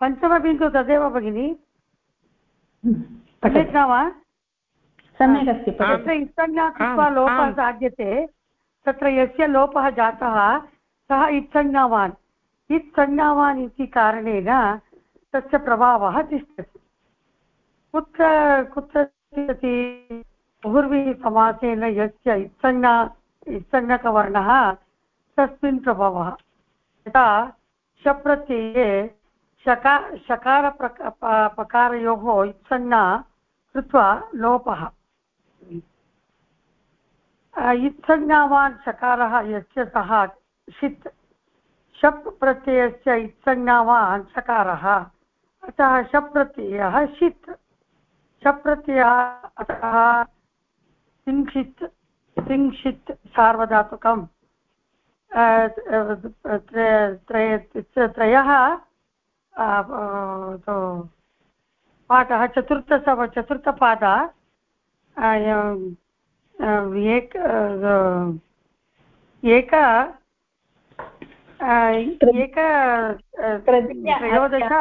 पञ्चमबिन्दु तदेव भगिनि। सम्यक् न वा सम्यक् अस्ति तत्र इत्संज्ञा कृत्वा लोपः साध्यते। तत्र यस्य लोपः जातः सः इत्संज्ञावान्। इत्संज्ञावान् इति कारणेन तस्य प्रभावः तिष्ठति। कुत्र कुत्र तिष्ठति? बहुर्विः समासेन यस्य इत्संज्ञा इत्संज्ञकवर्णः तस्मिन् प्रभावः। यथा शप्रत्यये शका, शकारप्रक पकारयोः इत्संज्ञा कृत्वा लोपः। इत्संज्ञावान् शकारः यस्य सः षित्, शप् प्रत्ययस्य इत्संज्ञावान् शकारः, अतः शप् प्रत्ययः षित्। शप् प्रत्ययः अतः तिङ्क्षित् तिङ्क्षित् सार्वधातुकम् त्रयः पाठः चतुर्थसव चतुर्थपाद एक एक एक त्रयोदश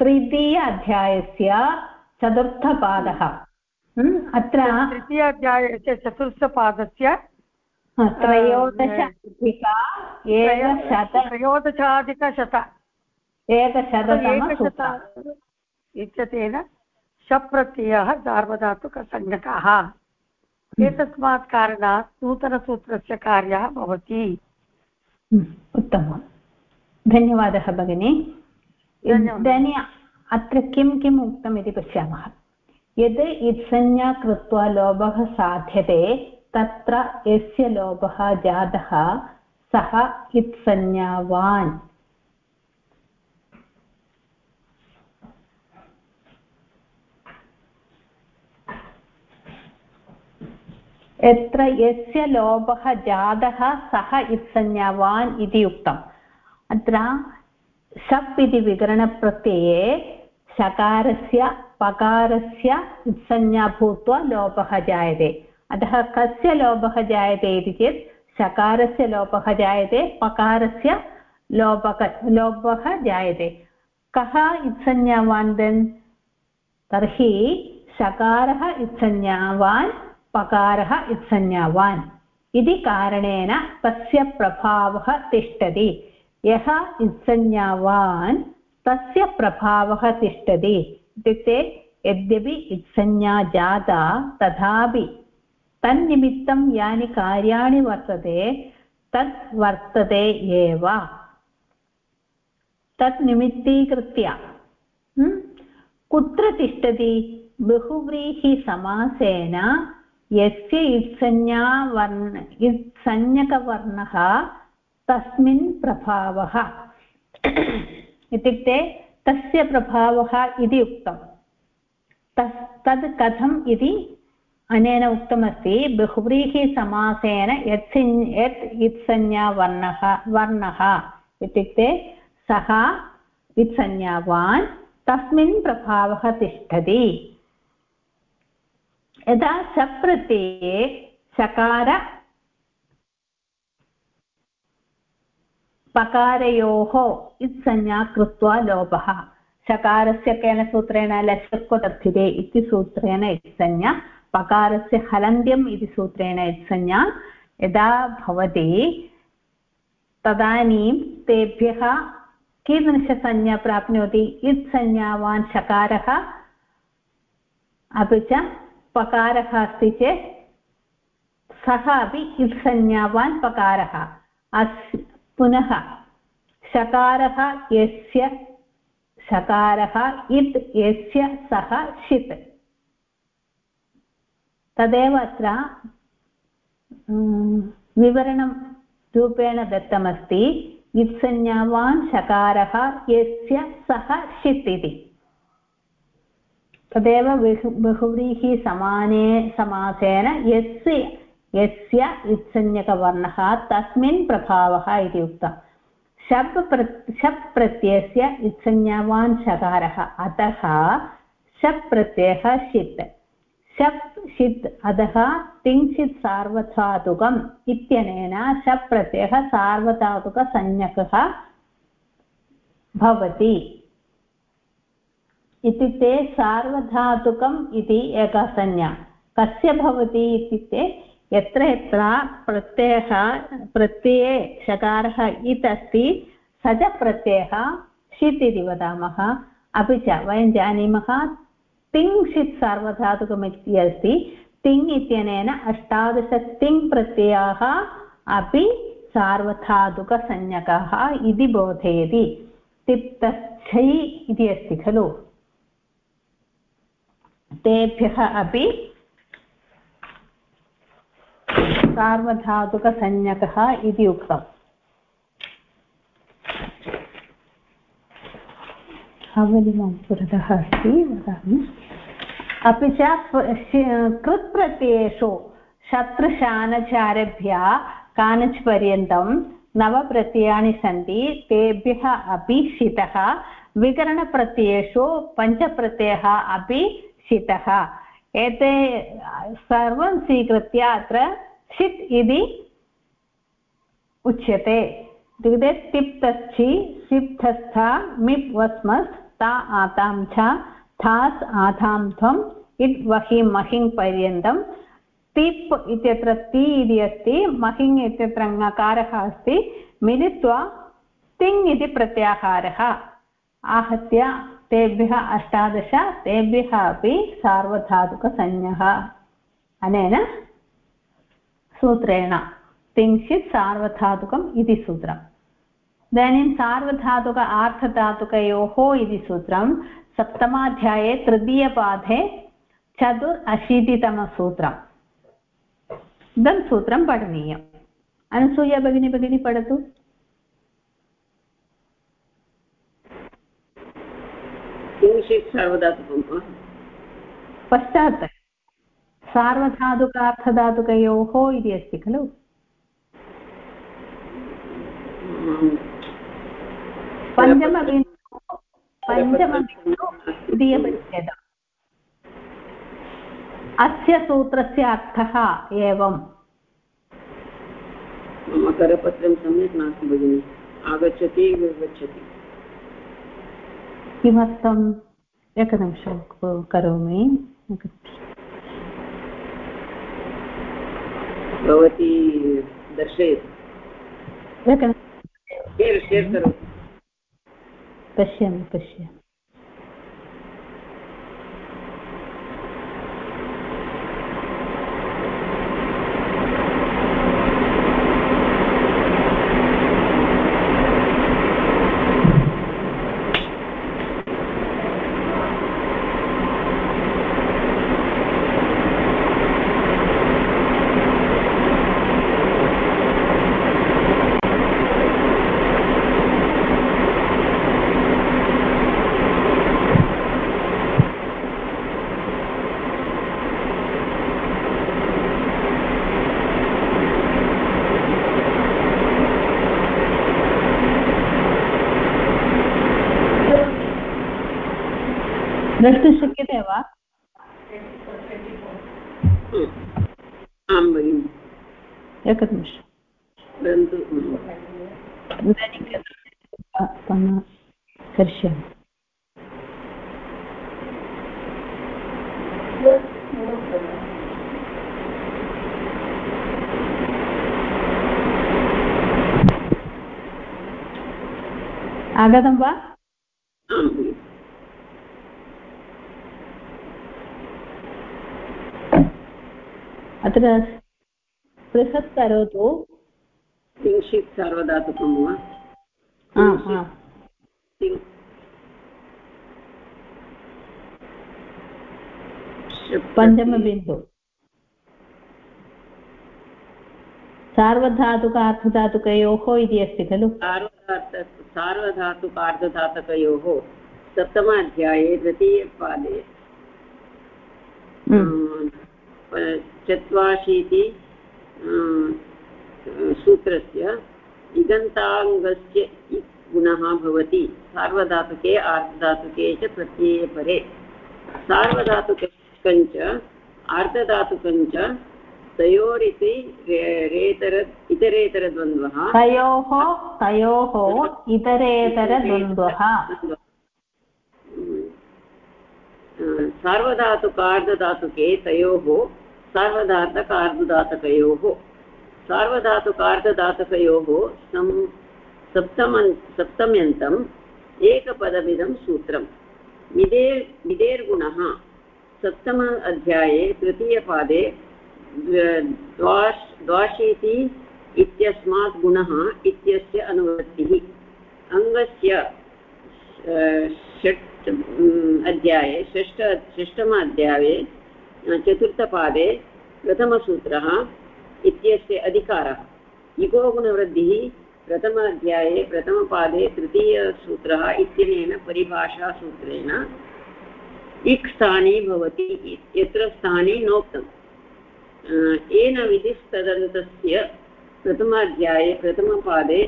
तृतीय अध्यायस्य चतुर्थपादः। अत्र तृतीय अध्यायस्य चतुर्थपादस्य त्रयोदशाधिका एकशत त्रयोदशाधिकशत। एकशत इत्यतेन शप्रत्ययः सार्वधातुकसंज्ञकः। एतस्मात् कारणात् नूतनसूत्रस्य कार्यः भवति। उत्तमं धन्यवादः भगिनि। इदानीम् अत्र किं किम् उक्तम् इति पश्यामः। यद् इत्संज्ञा कृत्वा लोभः साध्यते, तत्र यस्य लोभः जातः, सः इत्संज्ञावान्। यत्र यस्य लोभः जातः, सः इत्संज्ञावान् इति उक्तम्। अत्र शप् इति विकरणप्रत्यये शकारस्य पकारस्य संज्ञा भूत्वा लोपः जायते। अतः कस्य लोपः जायते इति चेत् शकारस्य लोपः जायते, पकारस्य लोपक, लोपः जायते। कः इत्संज्ञावान् देन्? तर्हि शकारः इत्संज्ञावान्, पकारः इत्संज्ञावान्। इति कारणेन तस्य प्रभावः तिष्ठति। यः इत्संज्ञावान्, तस्य प्रभावः तिष्ठति। इत्युक्ते यद्यपि इत्संज्ञा जाता तथापि तन्निमित्तं यानि कार्याणि वर्तते, तत् वर्तते एव। तत् निमित्तीकृत्य। कुत्र तिष्ठति? बहुव्रीहिसमासेन यस्य इत्संज्ञा वर्ण, इत्संज्ञकवर्णः तस्मिन् प्रभावः। इत्युक्ते तस्य प्रभावः इति उक्तं तस्, तद् कथम् इति अनेन उक्तमस्ति। बहुव्रीहिसमासेन यत् यत् इत्संज्ञावर्णः वर्णः इत्युक्ते सः इत्संज्ञावान् तस्मिन् प्रभावः तिष्ठति। यदा सप्रत्यये सकार पकारयोः इत्संज्ञा कृत्वा लोपः सकारस्य केन सूत्रेण लशक्वदर्थिते इति सूत्रेण इत्संज्ञा, पकारस्य हलन्त्यम् इति सूत्रेण इत्संज्ञा यदा भवति, तदानीं तेभ्यः कीदृशसंज्ञा प्राप्नोति? इत्संज्ञावान् शकारः अपि च पकारः अस्ति चेत् सः अपि इत्संज्ञावान् पकारः। अस् पुनः शकारः यस्य शकारः इत् यस्य सः षित्। तदेव अत्र विवरणं रूपेण दत्तमस्ति। इत्संज्ञावान् शकारः यस्य सः षित् इति। तदेव बहु बहुव्रीहि समाने समासेन यस्य यस्य इत्संज्ञकवर्णः तस्मिन् प्रभावः इति उक्तम् शप् प्र शप् प्रत्ययस्य इत्संज्ञावान् शकारः अतः शप् प्रत्ययः षित् शप् षित् अधः तिङ्क्षित् सार्वधातुकम् इत्यनेन शप् प्रत्ययः सार्वधातुकसंज्ञकः भवति इत्युक्ते सार्वधातुकम् इति एका संज्ञा कस्य भवति इत्युक्ते यत्र यत्र प्रत्ययः, प्रत्यये शकारः इत् अस्ति स च प्रत्ययः, षित् इति वदामः। अपि च वयं जानीमः, तिङ् सार्वधातुकम् इति अस्ति। तिङ् इत्यनेन अष्टादश तिङ् प्रत्ययाः अपि सार्वधातुकसंज्ञकाः इति बोधयति। तिप्तच्छै इति अस्ति खलु। तेभ्यः अपि सार्वधातुकसंज्ञकः इति उक्तम्। आवलिमां पुरतः अस्ति, वदामि। अपि च कृत्प्रत्ययेषु शत्रुशानचारेभ्यः कानच् पर्यन्तं नवप्रत्ययानि सन्ति, तेभ्यः अपि शितः। विकरणप्रत्ययेषु पञ्चप्रत्ययः अपि शितः। एते सर्वं स्वीकृत्य अत्र षित् इति उच्यते। इत्युक्ते तिप्तस्थि सिप्तस्थ मिप् वस्मस् ता आतां च, थास् आधां त्वम्, इट् वहिं महिङ् पर्यन्तं तिप् इत्यत्र ति इति अस्ति महिङ् इत्यत्र ङकारः अस्ति, मिलित्वा तिङ् इति प्रत्याहारः। आहत्य तेभ्यः अष्टादश, तेभ्यः अपि सार्वधातुकसंज्ञः। अनेन सूत्रेण। तिंशित् सार्वधातुकम् इति सूत्रम्। इदानीं सार्वधातुक आर्थधातुकयोः इति सूत्रं सप्तमाध्याये तृतीयपाठे चतुर् अशीतितमसूत्रम्। इदं सूत्रं पठनीयम्। अनुसूया भगिनी भगिनी पठतु। पश्चात् सार्वधातुकार्थधातुकयोः इति अस्ति खलु? पञ्चमबिन्दु पञ्चमबिन्दु द्वितीयपरिच्छेदम् अस्य सूत्रस्य अर्थः एवम्। मम करपत्रं सम्यक् नास्ति भगिनि। आगच्छति गच्छति किमर्थम् एकनिमिषं करोमि। भवती दर्शयतु। शेर् करोतु पश्यामि पश्यामि। द्रष्टुं शक्यते वा? आं भगिनि एकनिमिषम्। परन्तु इदानीं करिष्यामि। आगतं वा आं भगिनि अत्र बृहत् करोतु। किञ्चित् सार्वधातुकं वा? पञ्चमबिन्दु। सार्वधातुकार्थधातुकयोः इति अस्ति खलु। सार्वधात सार्वधातुकार्धधातुकयोः सप्तमाध्याये तृतीयपादे हम्म, प- चत्वाशीति सूत्रस्य इगन्ताङ्गस्य गुणः भवति। सार्वधातुके आर्धधातुके च प्रत्यये परे। सार्वधातुकञ्च आर्धधातुकञ्च तयोरिति रेतर इतरेतरद्वन्द्वः। तयोः तयोः इतरेतरद्वन्द्वः। सार्वधातुकार्धधातुके तयोः सार्वधातकार्धधातकयोः सार्वधातुकार्धधातकयोः सम्, सप्तमन् सप्तम्यन्तम् एकपदमिदं सूत्रम्। मिदेर् मिदेर्गुणः सप्तम अध्याये तृतीयपादे द्वाश्, द्वाशीति इत्यस्मात् गुणः इत्यस्य अनुवृत्तिः। अङ्गस्य षट् अध्याये, षष्ठ षष्ठम अध्याये चतुर्थपादे प्रथमसूत्रः इत्यस्य अधिकारः। इको गुणवृद्धिः प्रथम अध्याये प्रथमपादे तृतीयसूत्रः इत्यनेन परिभाषासूत्रेण इक् स्थाने भवति यत्र स्थाने नोक्तम् येन विधिस्तदन्तस्य प्रथमाध्याये, प्रथमपादे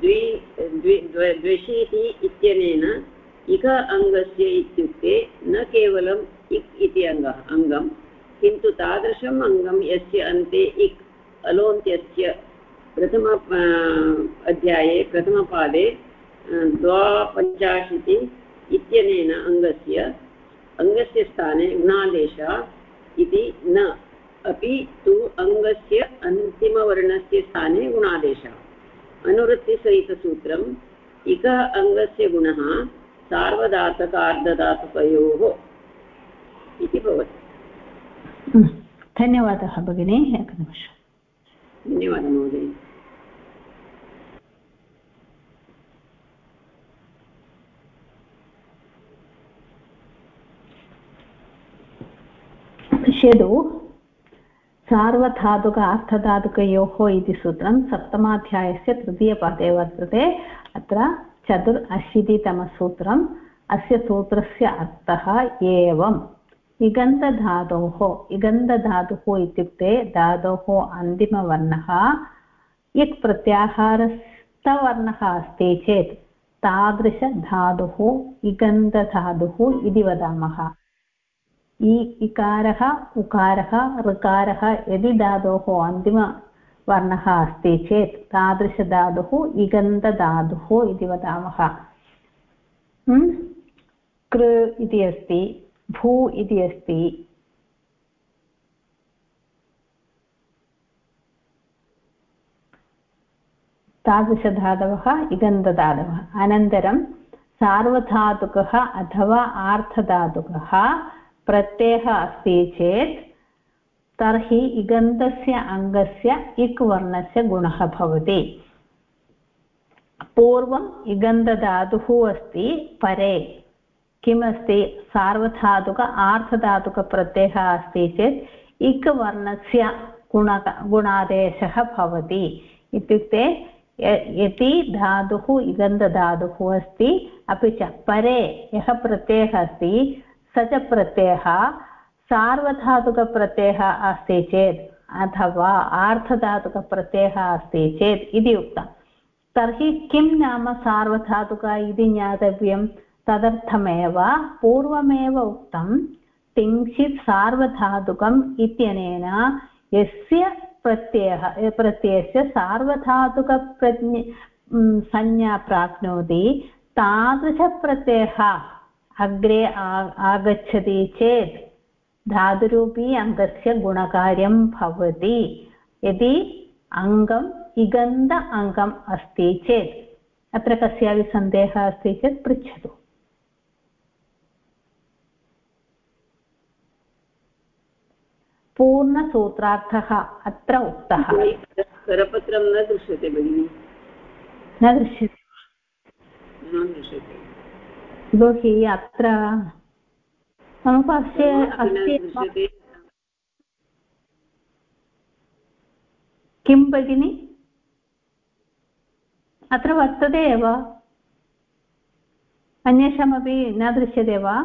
द्वि द्वि द्व्यशीति इत्यनेन इक अङ्गस्य इत्युक्ते न केवलम् इक् इति अङ्गः, अङ्गं, किन्तु तादृशम् अङ्गं यस्य अन्ते इक्, अलोन्त्यस्य प्रथम अध्याये प्रथमपादे द्वापञ्चाशति इत्यनेन अङ्गस्य अङ्गस्य स्थाने गुणादेशः इति न, अपि तु अङ्गस्य अन्तिमवर्णस्य स्थाने गुणादेशः अनुवृत्तिसहितसूत्रम्, इकः अङ्गस्य गुणः सार्वधातकार्धधातुकयोः इति भवति। धन्यवादः भगिनी एकनिमिषम् धन्यवादः महोदय पश्यतु सार्वधातुक अर्थधातुकयोः इति सूत्रं सप्तमाध्यायस्य तृतीयपादे वर्तते अत्र चतुर् अशीतितमसूत्रम् अस्य सूत्रस्य अर्थः एवम्। इगन्धधातोः इगन्धधातुः इत्युक्ते धातोः अन्तिमवर्णः यक् प्रत्याहारस्थवर्णः अस्ति चेत् तादृशधातुः इगन्धधातुः इति वदामः। इ, इकारः, उकारः, ऋकारः, यदि धातोः अन्तिमवर्णः अस्ति चेत् तादृशधातुः इगन्धधातुः इति वदामः। कृ इति अस्ति, भू इति अस्ति। तादृशधातवः इगन्धधातवः अनन्तरं सार्वधातुकः अथवा आर्थधातुकः प्रत्ययः अस्ति चेत् तर्हि इगन्तस्य अङ्गस्य इक् वर्णस्य गुणः भवति। पूर्वम् इगन्धधातुः अस्ति, परे। किमस्ति? सार्वधातुक आर्थधातुकप्रत्ययः अस्ति चेत् इक् वर्णस्य गुण, गुणादेशः भवति। इत्युक्ते यदि धातुः इगन्धधातुः अस्ति, अपि च परे यः प्रत्ययः अस्ति, स च प्रत्ययः सार्वधातुकप्रत्ययः अस्ति चेत् अथवा आर्धधातुकप्रत्ययः अस्ति चेत् इति उक्तं। तर्हि किं नाम सार्वधातुक इति ज्ञातव्यं? तदर्थमेव पूर्वमेव उक्तं किञ्चित् सार्वधातुकम् इत्यनेन यस्य प्रत्ययः प्रत्ययस्य सार्वधातुकप्रज्ञ संज्ञा प्राप्नोति तादृशप्रत्ययः अग्रे आगच्छति चेत् धातुरूपी अङ्गस्य गुणकार्यं भवति। यदि अङ्गम् इगन्ध अङ्गम् अस्ति चेत् अत्र कस्यापि सन्देहः अस्ति चेत् पृच्छतु। पूर्णसूत्रार्थः अत्र उक्तः। करपत्रं न दृश्यते भगिनि। न दृश्यते। न दृश्यते। यतोहि अत्र मम पार्श्वे अस्ति किं भगिनि अत्र वर्तते एव अन्येषामपि न दृश्यते वा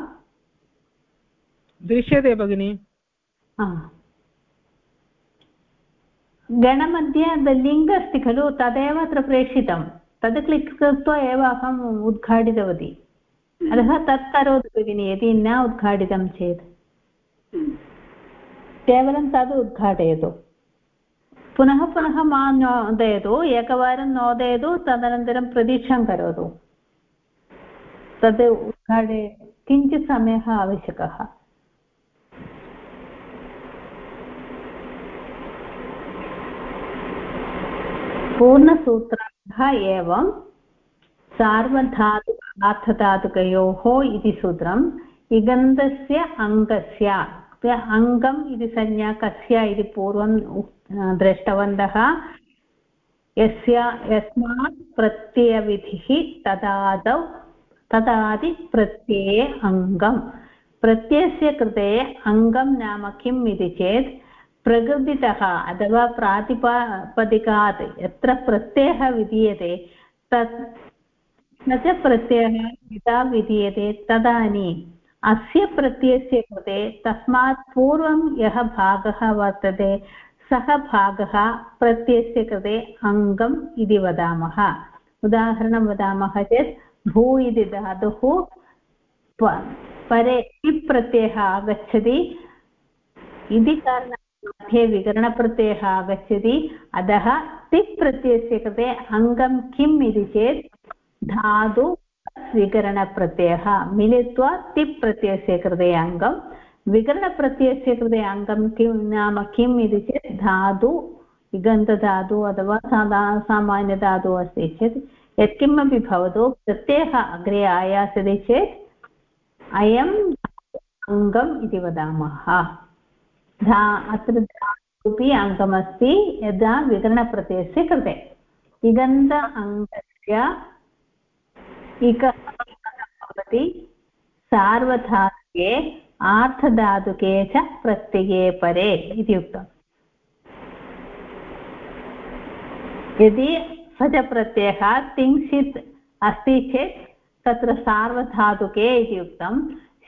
दृश्यते भगिनि गणमध्ये लिङ्क् अस्ति खलु तदेव अत्र प्रेषितं तद् क्लिक् कृत्वा एव अहम् उद्घाटितवती अतः तत् करोतु भगिनि यदि न उद्घाटितं चेत्। केवलं तद् उद्घाटयतु। पुनः पुनः मा नोदयतु, एकवारं नोदयतु, तदनन्तरं प्रतीक्षां करोतु। तद् उद्घाटय किञ्चित् समयः आवश्यकः। पूर्णसूत्रार्थः एवं सार्वधातु अर्थधातुकयोः इति सूत्रम्। इगन्धस्य अङ्गस्य अङ्गम् इति संज्ञा कस्य इति पूर्वं दृष्टवन्तः। यस्य, यस्मात् प्रत्ययविधिः तदादौ तदादिप्रत्यये अङ्गम्। प्रत्ययस्य कृते अङ्गं नाम किम् इति चेत् प्रकृतितः अथवा प्रातिपदिकात् यत्र प्रत्ययः विधीयते, तत् न च प्रत्ययः यदा विधीयते तदानीम् अस्य प्रत्ययस्य कृते तस्मात् पूर्वं यः भागः वर्तते, सः भागः प्रत्ययस्य कृते अङ्गम् इति वदामः। उदाहरणं वदामः चेत्, भू इति धातुः परे इप् प्रत्ययः आगच्छति। इति कारणात् मध्ये विकरणप्रत्ययः आगच्छति। अतः तिप् प्रत्ययस्य कृते अङ्गं किम् इति चेत् धातु विकरणप्रत्ययः मिलित्वा तिप् प्रत्ययस्य कृते अङ्गं। विकरणप्रत्ययस्य कृते अङ्गं किं, नाम किम् इति चेत् धातु इगन्धधातु अथवा साधा सामान्यधातुः अस्ति चेत् यत्किमपि भवतु, प्रत्ययः अग्रे आयास्यति चेत् अयम् अङ्गम् इति वदामः। धा, अत्र धातुपि अङ्गमस्ति, यदा विकरणप्रत्ययस्य कृते। इगन्ध अङ्गस्य इकः भवति सार्वधातुके, आर्थधातुके च प्रत्यये परे इति उक्तम्। यदि स च प्रत्ययः तिंशित् अस्ति चेत् तत्र सार्वधातुके इति उक्तं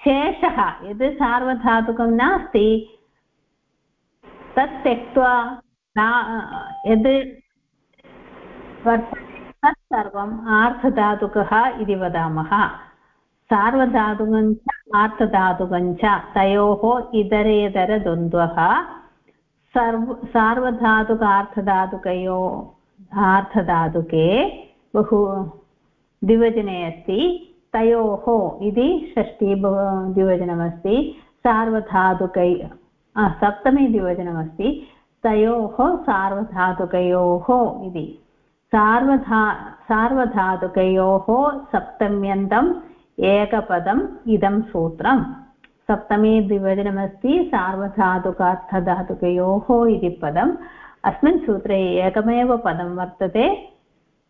शेषः यद् सार्वधातुकं नास्ति, तत् त्यक्त्वा यद् वर्तते तत् सर्वम् आर्धधातुकः इति वदामः। सार्वधातुकं च, आर्धधातुकं च, तयोः इतरेतरद्वन्द्वः। सर्व, सार्वधातुक, आर्धधातुकयो, आर्धधातुके बहु द्विवचने अस्ति। तयोः इति षष्ठी द्विवचनमस्ति। सार्वधातुकै सप्तमी द्विवचनमस्ति। तयोः सार्वधातुकयोः इति। सार्वधा, सार्वधातुकयोः सप्तम्यन्तम् एकपदम् इदं सूत्रम्। सप्तमी द्विवचनमस्ति सार्वधातुकार्थधातुकयोः इति पदम्। अस्मिन् सूत्रे एकमेव पदं वर्तते,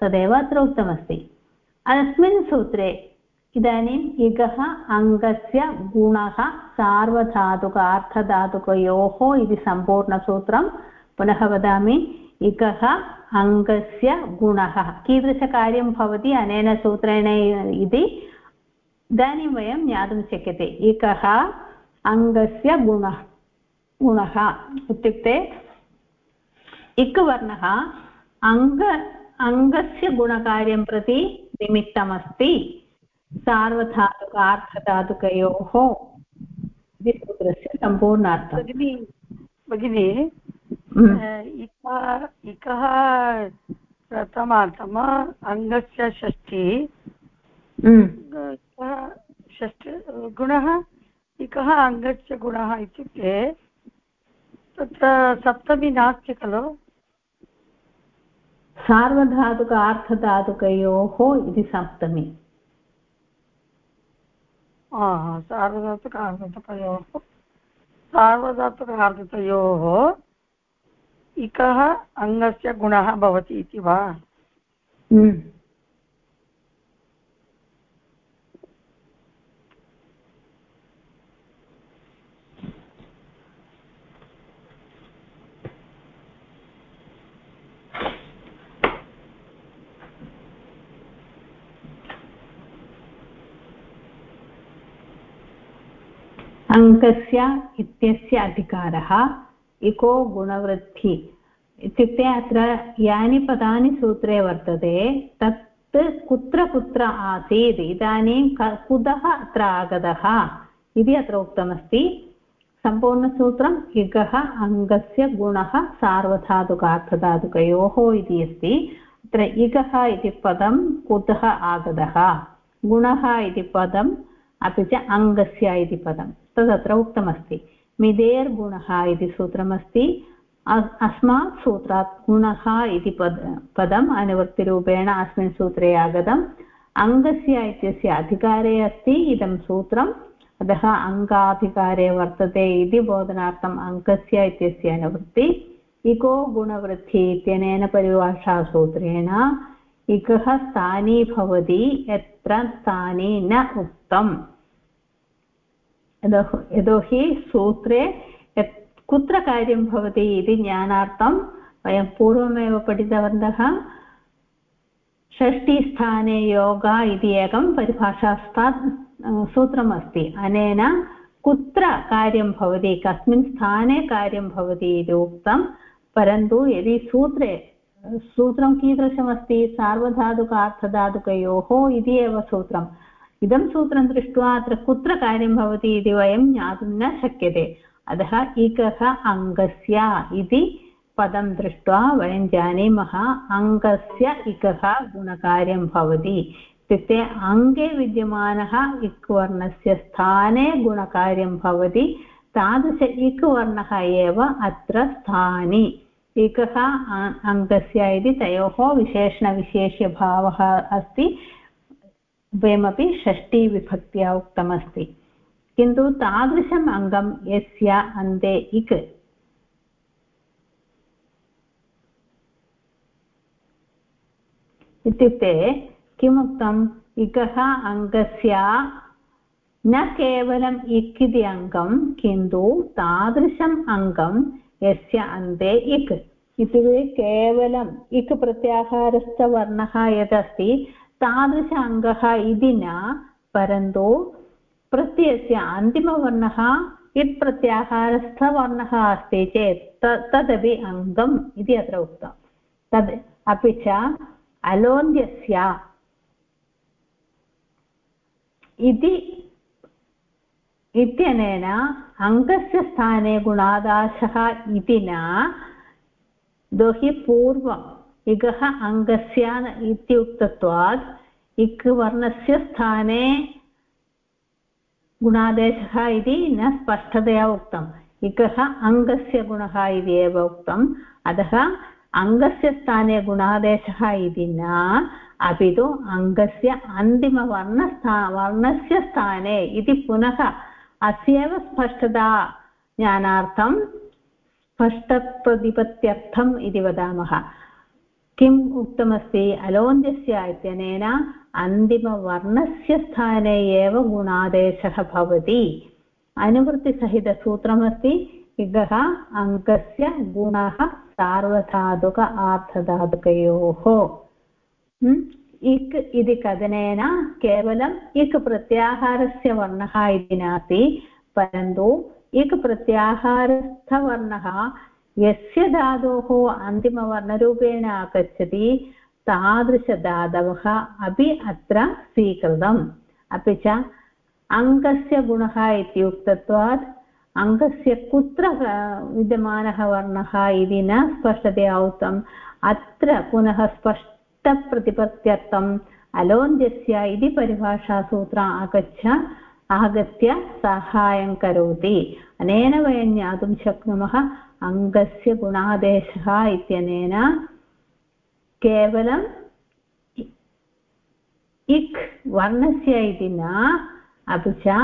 तदेव अत्र उक्तमस्ति। अस्मिन् सूत्रे इदानीम् इगः अङ्गस्य गुणः सार्वधातुकार्थधातुकयोः इति सम्पूर्णसूत्रं पुनः वदामि। इकः अङ्गस्य गुणः। कीदृशकार्यं भवति? अनेन सूत्रेण इति इदानीं वयं ज्ञातुं शक्यते। इकः अङ्गस्य गुणः। गुणः इत्युक्ते इक् वर्णः अङ्ग, अङ्गस्य गुणकार्यं प्रति निमित्तमस्ति। सार्वधातुकार्थधातुकयोः इति सूत्रस्य सम्पूर्णार्थः भगिनि भगिनि इकः प्रथमातम अङ्गस्य षष्ठी। षष्ठी गुणः इकः अङ्गस्य गुणः इत्युक्ते तत्र सप्तमी नास्ति खलु। सार्वधातुक अर्थधातुकयोः इति सप्तमी। सार्वधातुकार्धतयोः सार्वधातुकार्धतयोः इकः अङ्गस्य गुणः भवति इति वा हम्म। अङ्कस्य इत्यस्य अधिकारः इको गुणवृद्धि इत्युक्ते अत्र यानि पदानि सूत्रे वर्तते, तत् कुत्र कुत्र आसीत्, इदानीं कुतः अत्र आगतः इति अत्र उक्तमस्ति। सम्पूर्णसूत्रम् इकः अङ्गस्य गुणः सार्वधातुकार्थधातुकयोः इति अस्ति। अत्र इकः इति पदं कुतः आगतः? गुणः इति पदम् अपि च अङ्गस्य इति पदं। तदत्र उक्तमस्ति। मिदेर्गुणः इति सूत्रमस्ति। अस्मात् सूत्रात् गुणः इति पद, पदम् अनुवर्तिरूपेण अस्मिन् सूत्रे आगतम्। अङ्गस्य इत्यस्य अधिकारे अस्ति, इदं सूत्रम्। अतः अङ्गाधिकारे वर्तते इति बोधनार्थम् अङ्कस्य इत्यस्य अनुवृत्ति। इको गुणवृद्धि इत्यनेन परिभाषासूत्रेण इकः स्थानी भवति, यत्र स्थानी न उक्तम्। यतोहि सूत्रे यत् कुत्र कार्यं भवति इति ज्ञानार्थं वयं पूर्वमेव पठितवन्तः षष्टिस्थाने योग इति एकं परिभाषास्तात् सूत्रमस्ति। अनेन कुत्र कार्यं भवति, कस्मिन् स्थाने कार्यं भवति इति उक्तं, परन्तु यदि सूत्रे सूत्रं कीदृशमस्ति सार्वधातुकार्थधातुकयोः इति एव सूत्रम्। इदं सूत्रं दृष्ट्वा अत्र कुत्र कार्यं भवति इति वयं ज्ञातुं न शक्यते। अतः एकः अङ्गस्य इति पदं दृष्ट्वा वयं जानीमः। अङ्गस्य इकः गुणकार्यं भवति। इत्युक्ते अङ्गे विद्यमानः इक् वर्णस्य स्थाने गुणकार्यं भवति। तादृश इक् वर्णः एव अत्र स्थानि। एकः अङ्गस्य इति तयोः विशेषणविशेष्यभावः अस्ति। उभयमपि षष्टिविभक्त्या उक्तमस्ति। किन्तु तादृशम् अङ्गं यस्य अन्ते इक्। इत्युक्ते किमुक्तम् इकः अङ्गस्य न केवलम् इक् इति अङ्गं, किन्तु तादृशम् अङ्गं यस्य अन्ते इक्। इत्युक्ते केवलम् इक् प्रत्याहारस्थवर्णः यदस्ति तादृश अङ्गः इति न, परन्तु प्रत्ययस्य अन्तिमवर्णः यत् प्रत्याहारस्थवर्णः अस्ति चेत् तदपि अङ्गम् इति अत्र उक्तं। तद् अपि च अलोन्द्यस्य इति, इत्यनेन अङ्गस्य स्थाने गुणादाशः इति न दोहि पूर्वम्। इगः अङ्गस्य इत्युक्तत्वात् इक् वर्णस्य स्थाने गुणादेशः इति न स्पष्टतया उक्तम्। इकः अङ्गस्य गुणः इति एव उक्तम्। अतः अङ्गस्य स्थाने गुणादेशः इति न, अपि तु अङ्गस्य अन्तिमवर्णस्था, वर्णस्य स्थाने इति पुनः अस्यैव स्पष्टता ज्ञानार्थं स्पष्टप्रतिपत्त्यर्थम् इति वदामः। किम् उक्तमस्ति? अलोन्द्यस्य इत्यनेन अन्तिमवर्णस्य स्थाने एव गुणादेशः भवति। अनुवृत्तिसहितसूत्रमस्ति इगः अङ्कस्य गुणः सार्वधातुक आर्थधातुकयोः इक् इति कथनेन केवलम् इक् प्रत्याहारस्य वर्णः इति नास्ति, परन्तु इक् प्रत्याहारस्थवर्णः यस्य धातोः अन्तिमवर्णरूपेण आगच्छति, तादृशधातवः अपि अत्र स्वीकृतम्। अपि च अङ्कस्य गुणः इत्युक्तत्वात्, अङ्कस्य कुत्र विद्यमानः वर्णः इति न स्पष्टतया उक्तम् अत्र पुनः स्पष्टप्रतिपत्त्यर्थम् अलोन्द्यस्य इति परिभाषासूत्र आगच्छ, आगत्य साहाय्यं करोति। अनेन वयं ज्ञातुं शक्नुमः अङ्गस्य गुणादेशः इत्यनेन केवलम् इक् वर्णस्य इति न अपि च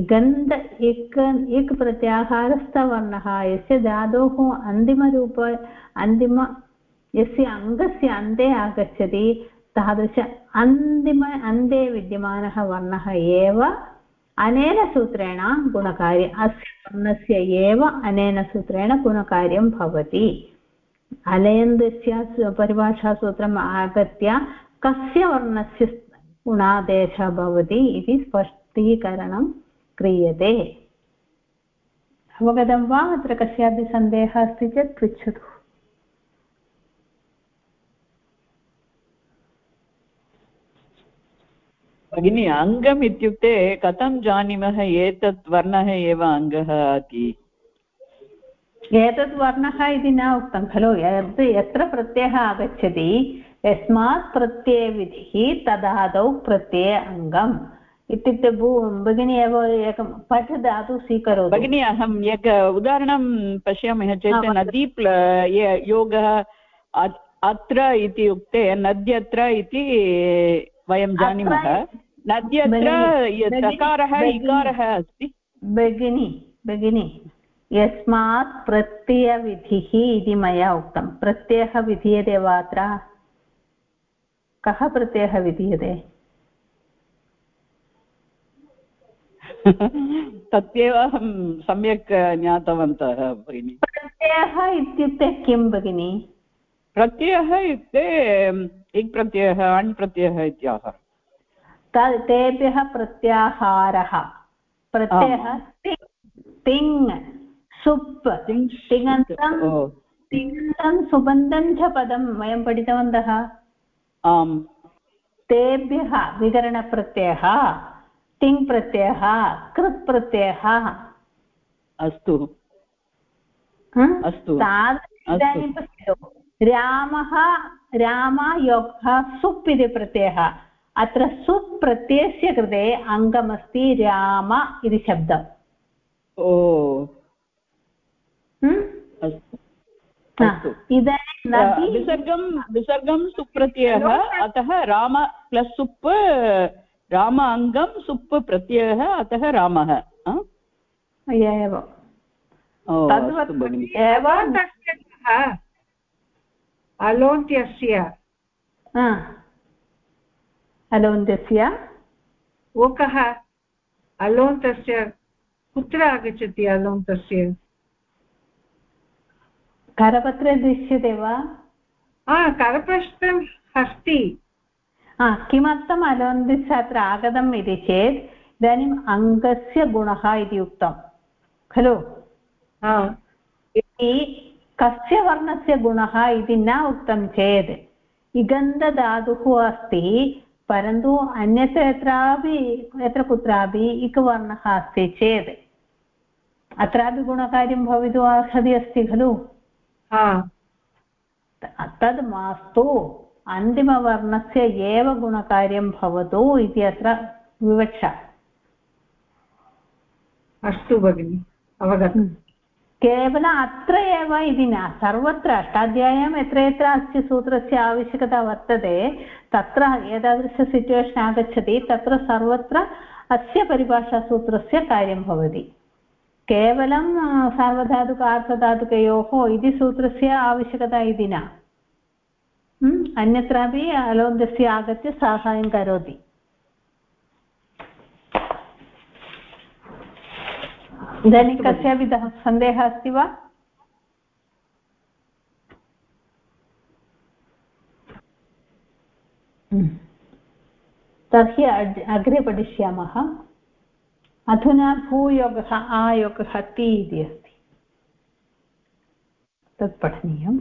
इगन्ध इक् इक् प्रत्याहारस्थवर्णः यस्य धातोः अन्तिमरूप अन्तिम यस्य अङ्गस्य अन्ते आगच्छति तादृश अन्तिम अन्ते विद्यमानः वर्णः एव अनेन सूत्रेण गुणकार्य, अस्य वर्णस्य एव अनेन सूत्रेण गुणकार्यं भवति। अलेन्दस्य परिभाषासूत्रम् आगत्य कस्य वर्णस्य गुणादेशः भवति इति स्पष्टीकरणं क्रियते। अवगतं वा? अत्र कस्यापि सन्देहः अस्ति चेत् पृच्छतु। भगिनि अङ्गम् इत्युक्ते कथं जानीमः? एतत् वर्णः एव अङ्गः इति। एतद् वर्णः इति न उक्तं खलु? यद् यत्र प्रत्ययः आगच्छति यस्मात् प्रत्ययविधिः तदादौ प्रत्यये अङ्गम्। इत्युक्ते भू भगिनी एव एकं पठ धातु स्वीकरोतु। भगिनि अहम् एक उदाहरणं पश्यामः चेत् नदी योगः अत्र इति उक्ते नद्यत्र इति वयं जानीमः। नद्यत्र सकारः इकारः अस्ति। भगिनि भगिनि यस्मात् प्रत्ययविधिः इति मया उक्तं। प्रत्ययः विधीयते वा अत्र? कः प्रत्ययः विधीयते? तत्येव अहं सम्यक् ज्ञातवन्तः भगिनि। प्रत्ययः इत्युक्ते किं भगिनि? प्रत्ययः इत्युक्ते इक् प्रत्ययः अण् प्रत्ययः इत्याह तेभ्यः प्रत्याहारः। प्रत्ययः तिङ् सुप् तिङन्तं तिङन्तं सुबन्धं च पदं वयं पठितवन्तः। आम्। तेभ्यः विकरणप्रत्ययः तिङ् प्रत्ययः कृत् प्रत्ययः अस्तु। अस्तु इदानीं पश्यतु। रामः रामयोगः सुप् इति प्रत्ययः। अत्र सुप् प्रत्ययस्य कृते अङ्गमस्ति राम इति शब्दम्। ओ। इदानीं विसर्गं विसर्गं सुप्रत्ययः अतः राम प्लस् सुप् राम अङ्गं सुप् प्रत्ययः अतः रामः। एव एव अलोन्त्यस्य अलोन्त्यस्य ओकः अलोन्तस्य कुत्र आगच्छति अलोन्तस्य करपत्रे दृश्यते वा करपत्रम् अस्ति किमर्थम् अलोन्दिस् अत्र आगतम् इति चेत् इदानीम् अङ्गस्य गुणः इति उक्तं खलु इति कस्य वर्णस्य गुणः इति न उक्तं चेत् इगन्धधातुः अस्ति परन्तु अन्यत्र यत्रापि यत्र कुत्रापि इकवर्णः अस्ति चेत् अत्रापि गुणकार्यं भवितुम् अर्हति अस्ति खलु? तद् मास्तु। अन्तिमवर्णस्य एव गुणकार्यं भवतु इति अत्र विवक्षा। अस्तु भगिनि अवगतम्। केवल अत्र एव इति न, सर्वत्र अष्टाध्याय्यां यत्र यत्र अस्य सूत्रस्य आवश्यकता वर्तते, तत्र एतादृश सिचुवेशन् आगच्छति, तत्र सर्वत्र अस्य परिभाषासूत्रस्य कार्यं भवति। केवलं सार्वधातुक आर्थधातुकयोः इति सूत्रस्य आवश्यकता इति न। अन्यत्रापि अलोन्दस्य आगत्य साहाय्यं करोति। इदानीं कस्यापि सन्देहः अस्ति वा? तर्हि अग्रे पठिष्यामः। अधुना भूयोगः, आयोगः, ति इति अस्ति। तत् पठनीयम्।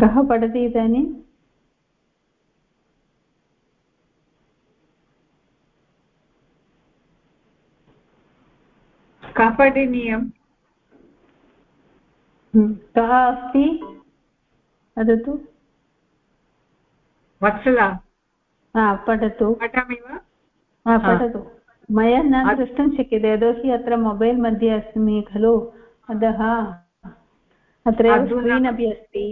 कः पठति इदानीम् कः पठनीयं कः अस्ति वदतु वत्सला। पठतु पठामि वा पठतु मया न द्रष्टुं शक्यते यतोहि अत्र मोबैल् मध्ये अस्मि खलु? अतः अत्र स्क्रीन् अपि अस्ति।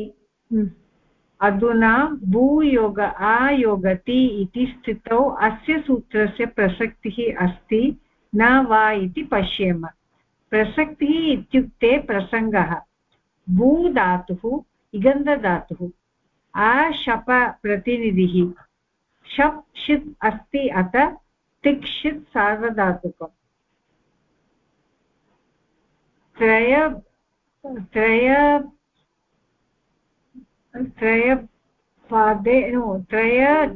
अधुना भूयोग आयोगति इति स्थितौ अस्य सूत्रस्य प्रसक्तिः अस्ति, न वा इति पश्येम। प्रसक्तिः इत्युक्ते प्रसङ्गः। भूधातुः, इगन्धधातुः। आशप प्रतिनिधिः। शप् षित् अस्ति अतः तिक्षित् सार्वधातुकम्। त्रय त्रय त्रयपादे त्रय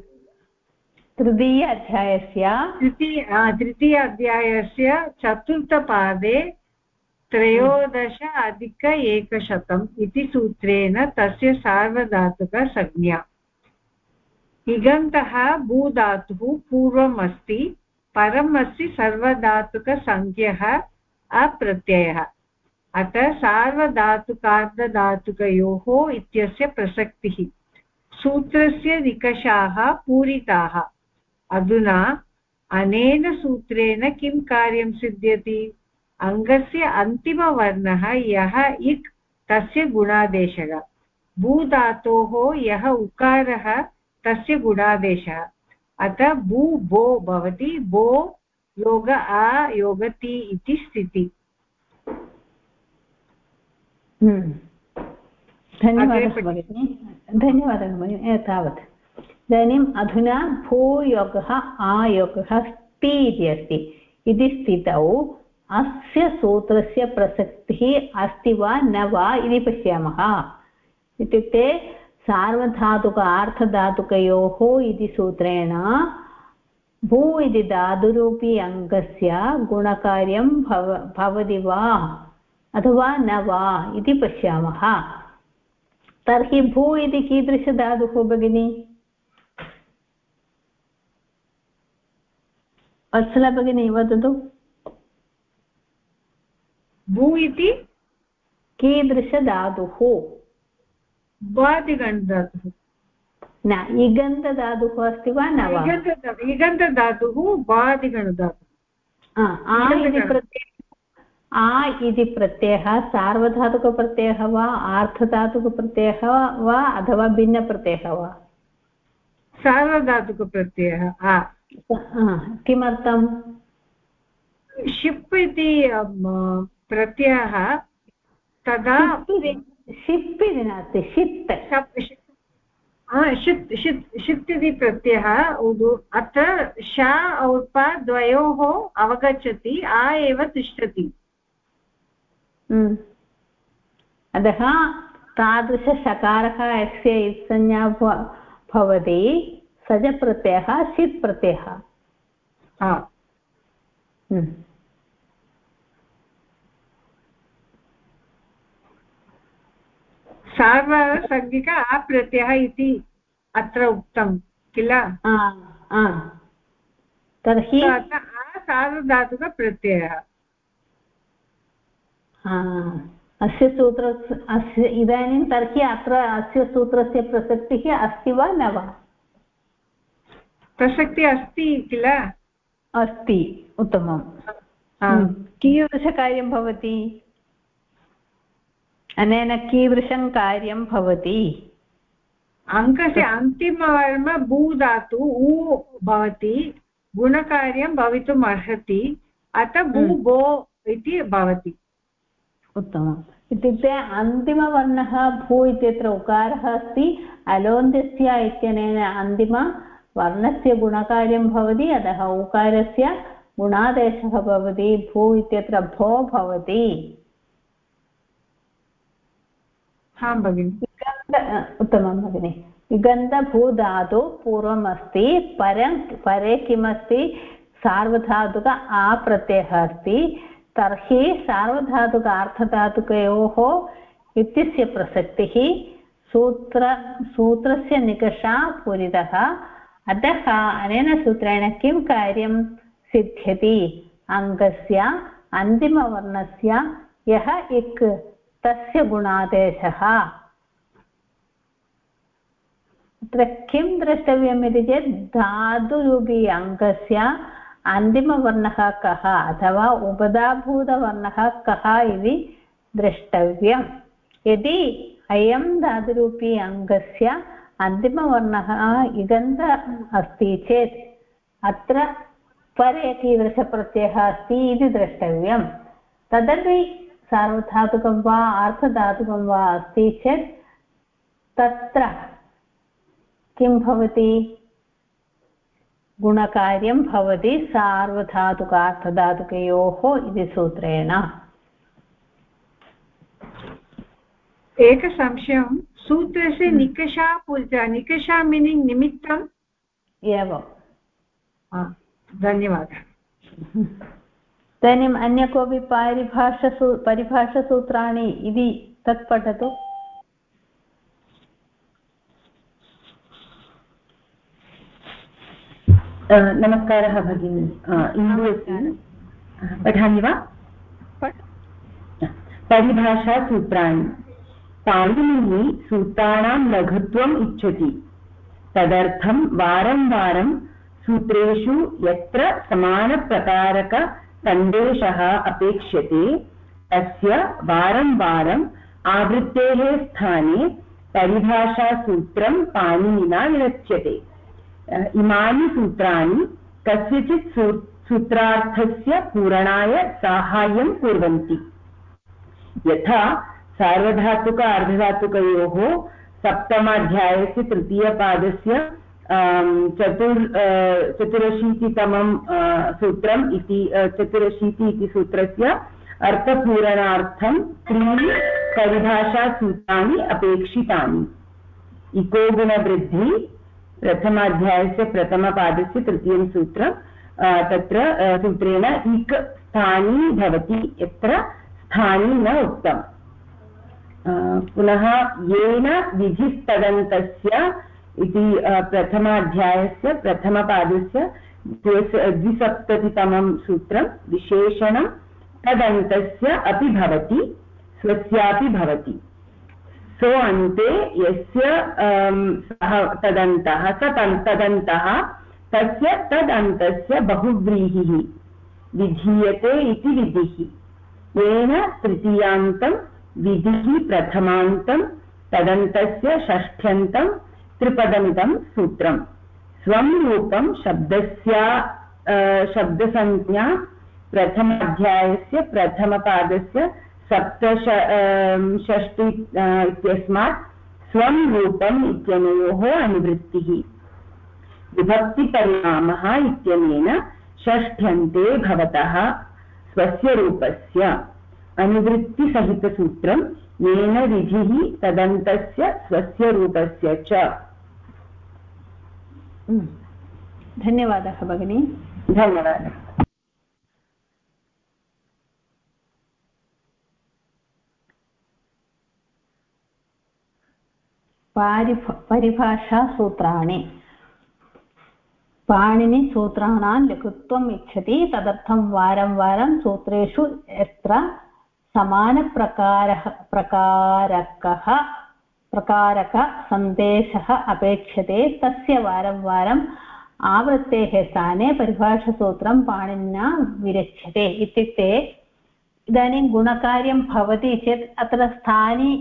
तृतीय अध्यायस्य तृतीय तृतीय अध्यायस्य चतुर्थपादे त्रयोदश अधिक एकशतम् इति सूत्रेण तस्य सार्वधातुकसंज्ञा। इगन्तः भूधातुः पूर्वम् अस्ति परम् अस्ति सर्वधातुकसङ्ख्यः अप्रत्ययः। अतः सार्वधातुकार्धधातुकयोः इत्यस्य प्रसक्तिः। सूत्रस्य निकषाः पूरिताः। अधुना अनेन सूत्रेण किं कार्यं सिद्ध्यति? अङ्गस्य अन्तिमवर्णः यः इक्, तस्य गुणादेशः। भूधातोः यः उकारः, तस्य गुणादेशः। अतः भू, भो भवति। भो योग आ योगति इति स्थितिः। धन्यवादः भगिनि धन्यवादः भगिनि तावत् इदानीम् अधुना भूयोगः आयोगः स्ति इति अस्ति इति स्थितौ अस्य सूत्रस्य प्रसक्तिः अस्ति वा न वा इति पश्यामः इत्युक्ते सार्वधातुक आर्थधातुकयोः इति सूत्रेण भू इति धातुरूपी अङ्गस्य गुणकार्यं भव भवति वा अथवा न वा इति पश्यामः। तर्हि भू इति कीदृशधातुः भगिनि? वत्सला भगिनी वदतु। भू इति? कीदृशधातुः बादिगणधातुः न इगन्तधातुः अस्ति वा न वा? इगन्तधातुः बादिगणधातुः आ इति प्रत्ययः आ इति प्रत्ययः सार्वधातुकप्रत्ययः वा आर्थधातुकप्रत्ययः वा अथवा भिन्नप्रत्ययः वा? सार्वधातुकप्रत्ययः किमर्थं शिप् इति प्रत्ययः तदा शिप् इति नास्ति षित्। षित् षित् षित् इति प्रत्ययः अत्र श और्प द्वयोः अवगच्छति आ एव तिष्ठति। अतः तादृशशकारः यस्य संज्ञा भवति स च प्रत्ययः षित् प्रत्ययः। सार्वसर्गिक अप्रत्ययः इति अत्र उक्तं किल तर्हि सार्वधातुकप्रत्ययः अस्य सूत्र अस्य इदानीं तर्हि अत्र अस्य सूत्रस्य प्रसक्तिः अस्ति वा न वा प्रसक्तिः अस्ति किल अस्ति उत्तमं। कीदृशकार्यं भवति अनेन कीदृशं कार्यं भवति अङ्कस्य अन्तिमवर्म भू धातु उ भवति गुणकार्यं भवितुम् अर्हति अतः भू। भो इति भवति उत्तमम्। इत्युक्ते अन्तिमवर्णः भू इत्यत्र उकारः अस्ति। अलोन्त्यस्य इत्यनेन अन्तिमवर्णस्य गुणकार्यं भवति अतः उकारस्य गुणादेशः भवति भू इत्यत्र भो भवति। आं भगिनि। उत्तमं भगिनि। इगन्धभूधातु पूर्वम् अस्ति परं परे किमस्ति? सार्वधातुक आप्रत्ययः अस्ति। तर्हि सार्वधातुकार्थधातुकयोः इत्यस्य प्रसक्तिः सूत्र, सूत्रस्य निकषा पूरितः। अतः अनेन सूत्रेण किं कार्यं सिद्ध्यति? अङ्गस्य अन्तिमवर्णस्य यः इक्, तस्य गुणादेशः। अत्र किं द्रष्टव्यम् इति चेत् धातुरूपी अङ्गस्य अन्तिमवर्णः कः अथवा उपधाभूतवर्णः कः इति द्रष्टव्यम्। यदि अयं धातुरूपी अङ्गस्य अन्तिमवर्णः इगन्ध अस्ति चेत् अत्र परे कीदृशप्रत्ययः अस्ति इति द्रष्टव्यं तदपि सार्वधातुकं वा आर्थधातुकं वा अस्ति चेत् तत्र किं भवति? गुणकार्यं भवति सार्वधातुकार्थधातुकयोः इति सूत्रेण। एकसंशयं सूत्रस्य हम्म। निकषा पूजा निकषा मीनिङ्ग् निमित्तम् एवं। धन्यवादः। इदानीम् अन्य कोऽपि परिभाषसू परिभाषसूत्राणि इति तत् पठतु। नमस्कारः भगिनी। इन्दु पठामि वा? परिभाषासूत्राणि पाणिनिः सूत्राणां। लघुत्वम् इच्छति। तदर्थं वारं वारं सूत्रेषु यत्र समानप्रकारकसन्देशः अपेक्ष्यते तस्य वारं वारम् आवृत्तेः स्थाने परिभाषासूत्रं पाणिनिना विरच्यते। इमानि सूत्राणि कस्यचित् सूत्रार्थस्य पूरणाय साहाय्यं कुर्वन्ति। यथा सार्वधातुक अर्धधातुकयोः सप्तमाध्यायस्य तृतीयपादस्य चतुर् चतुरशीतितमं सूत्रम् इति चतुरशीति इति सूत्रस्य अर्थपूरणार्थं त्रीणि परिभाषासूत्राणि अपेक्षितानि। इको गुणवृद्धि प्रथमाध्यायस्य प्रथमपादस्य तृतीयं सूत्रं तत्र सूत्रेण इक् स्थानी भवति, यत्र स्थानी न उक्तम्। पुनः येन विधिस्तदन्तस्य इति प्रथमाध्यायस्य प्रथमपादस्य द्विसप्ततितमं सूत्रं विशेषणं, तदन्तस्य अपि भवति, स्वस्यापि भवति। सो अन्ते यस्य सः तदन्तः, स तदन्तः, तस्य तदन्तस्य बहुव्रीहिः, विधीयते इति विधिः। येन तृतीयान्तं विधिः प्रथमान्तं, तदन्तस्य षष्ठ्यन्तं त्रिपदमिदं सूत्रम्। स्वं रूपं शब्दस्य शब्दसंज्ञा, प्रथमाध्यायस्य प्रथमपादस्य सप्तष षष्टि इत्यस्मात् स्वं रूपम् इत्यनयोः अनुवृत्तिः। विभक्तिपरिणामः इत्यनेन षष्ठ्यन्ते भवतः स्वस्य रूपस्य। अनुवृत्तिसहितसूत्रं येन विधिः तदन्तस्य स्वस्य रूपस्य च। धन्यवादः भगिनी। धन्यवादः। पारिभ परिभाषासूत्राणि पाणिनिसूत्राणां लघुत्वम् इच्छति तदर्थं वारं वारं सूत्रेषु यत्र समानप्रकारः प्रकारकः प्रकारकसन्देशः अपेक्षते तस्य वारं वारम् आवृत्तेः स्थाने परिभाषसूत्रं पाणिनिना विरच्यते इत्युक्ते इदानीं गुणकार्यं भवति चेत् अत्र स्थाने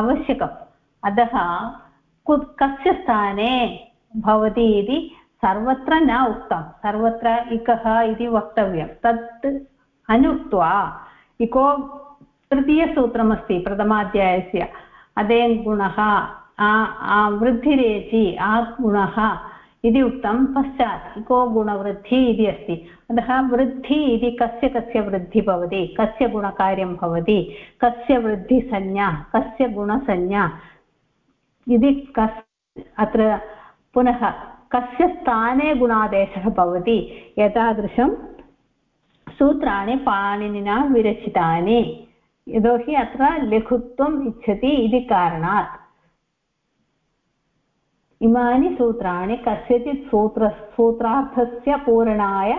आवश्यकम् अतः कस्य स्थाने भवति इति सर्वत्र न उक्तं। सर्वत्र इकः इति वक्तव्यं। तत् अनुक्त्वा इको तृतीयसूत्रमस्ति प्रथमाध्यायस्य। अदेन् गुणः वृद्धिरेचि, आ गुणः इति उक्तं पश्चात् इको गुणवृद्धिः इति अस्ति। अतः वृद्धिः इति कस्य कस्य वृद्धिः भवति? कस्य गुणकार्यं भवति? कस्य वृद्धिसंज्ञा? कस्य गुणसंज्ञा? इति कस्, अत्र पुनः कस्य स्थाने गुणादेशः भवति? एतादृशं सूत्राणि पाणिनिना विरचितानि। यतोहि अत्र लघुत्वम् इच्छति इति कारणात्। इमानि सूत्राणि कस्यचित् सूत्र, सूत्रार्थस्य पूरणाय